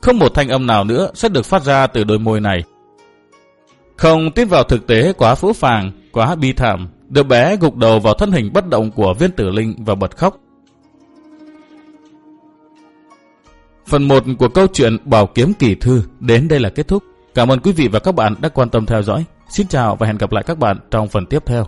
Không một thanh âm nào nữa sẽ được phát ra từ đôi môi này. Không tin vào thực tế quá phũ phàng, quá bi thảm, đứa bé gục đầu vào thân hình bất động của viên tử linh và bật khóc. Phần 1 của câu chuyện Bảo Kiếm Kỳ Thư đến đây là kết thúc. Cảm ơn quý vị và các bạn đã quan tâm theo dõi. Xin chào và hẹn gặp lại các bạn trong phần tiếp theo.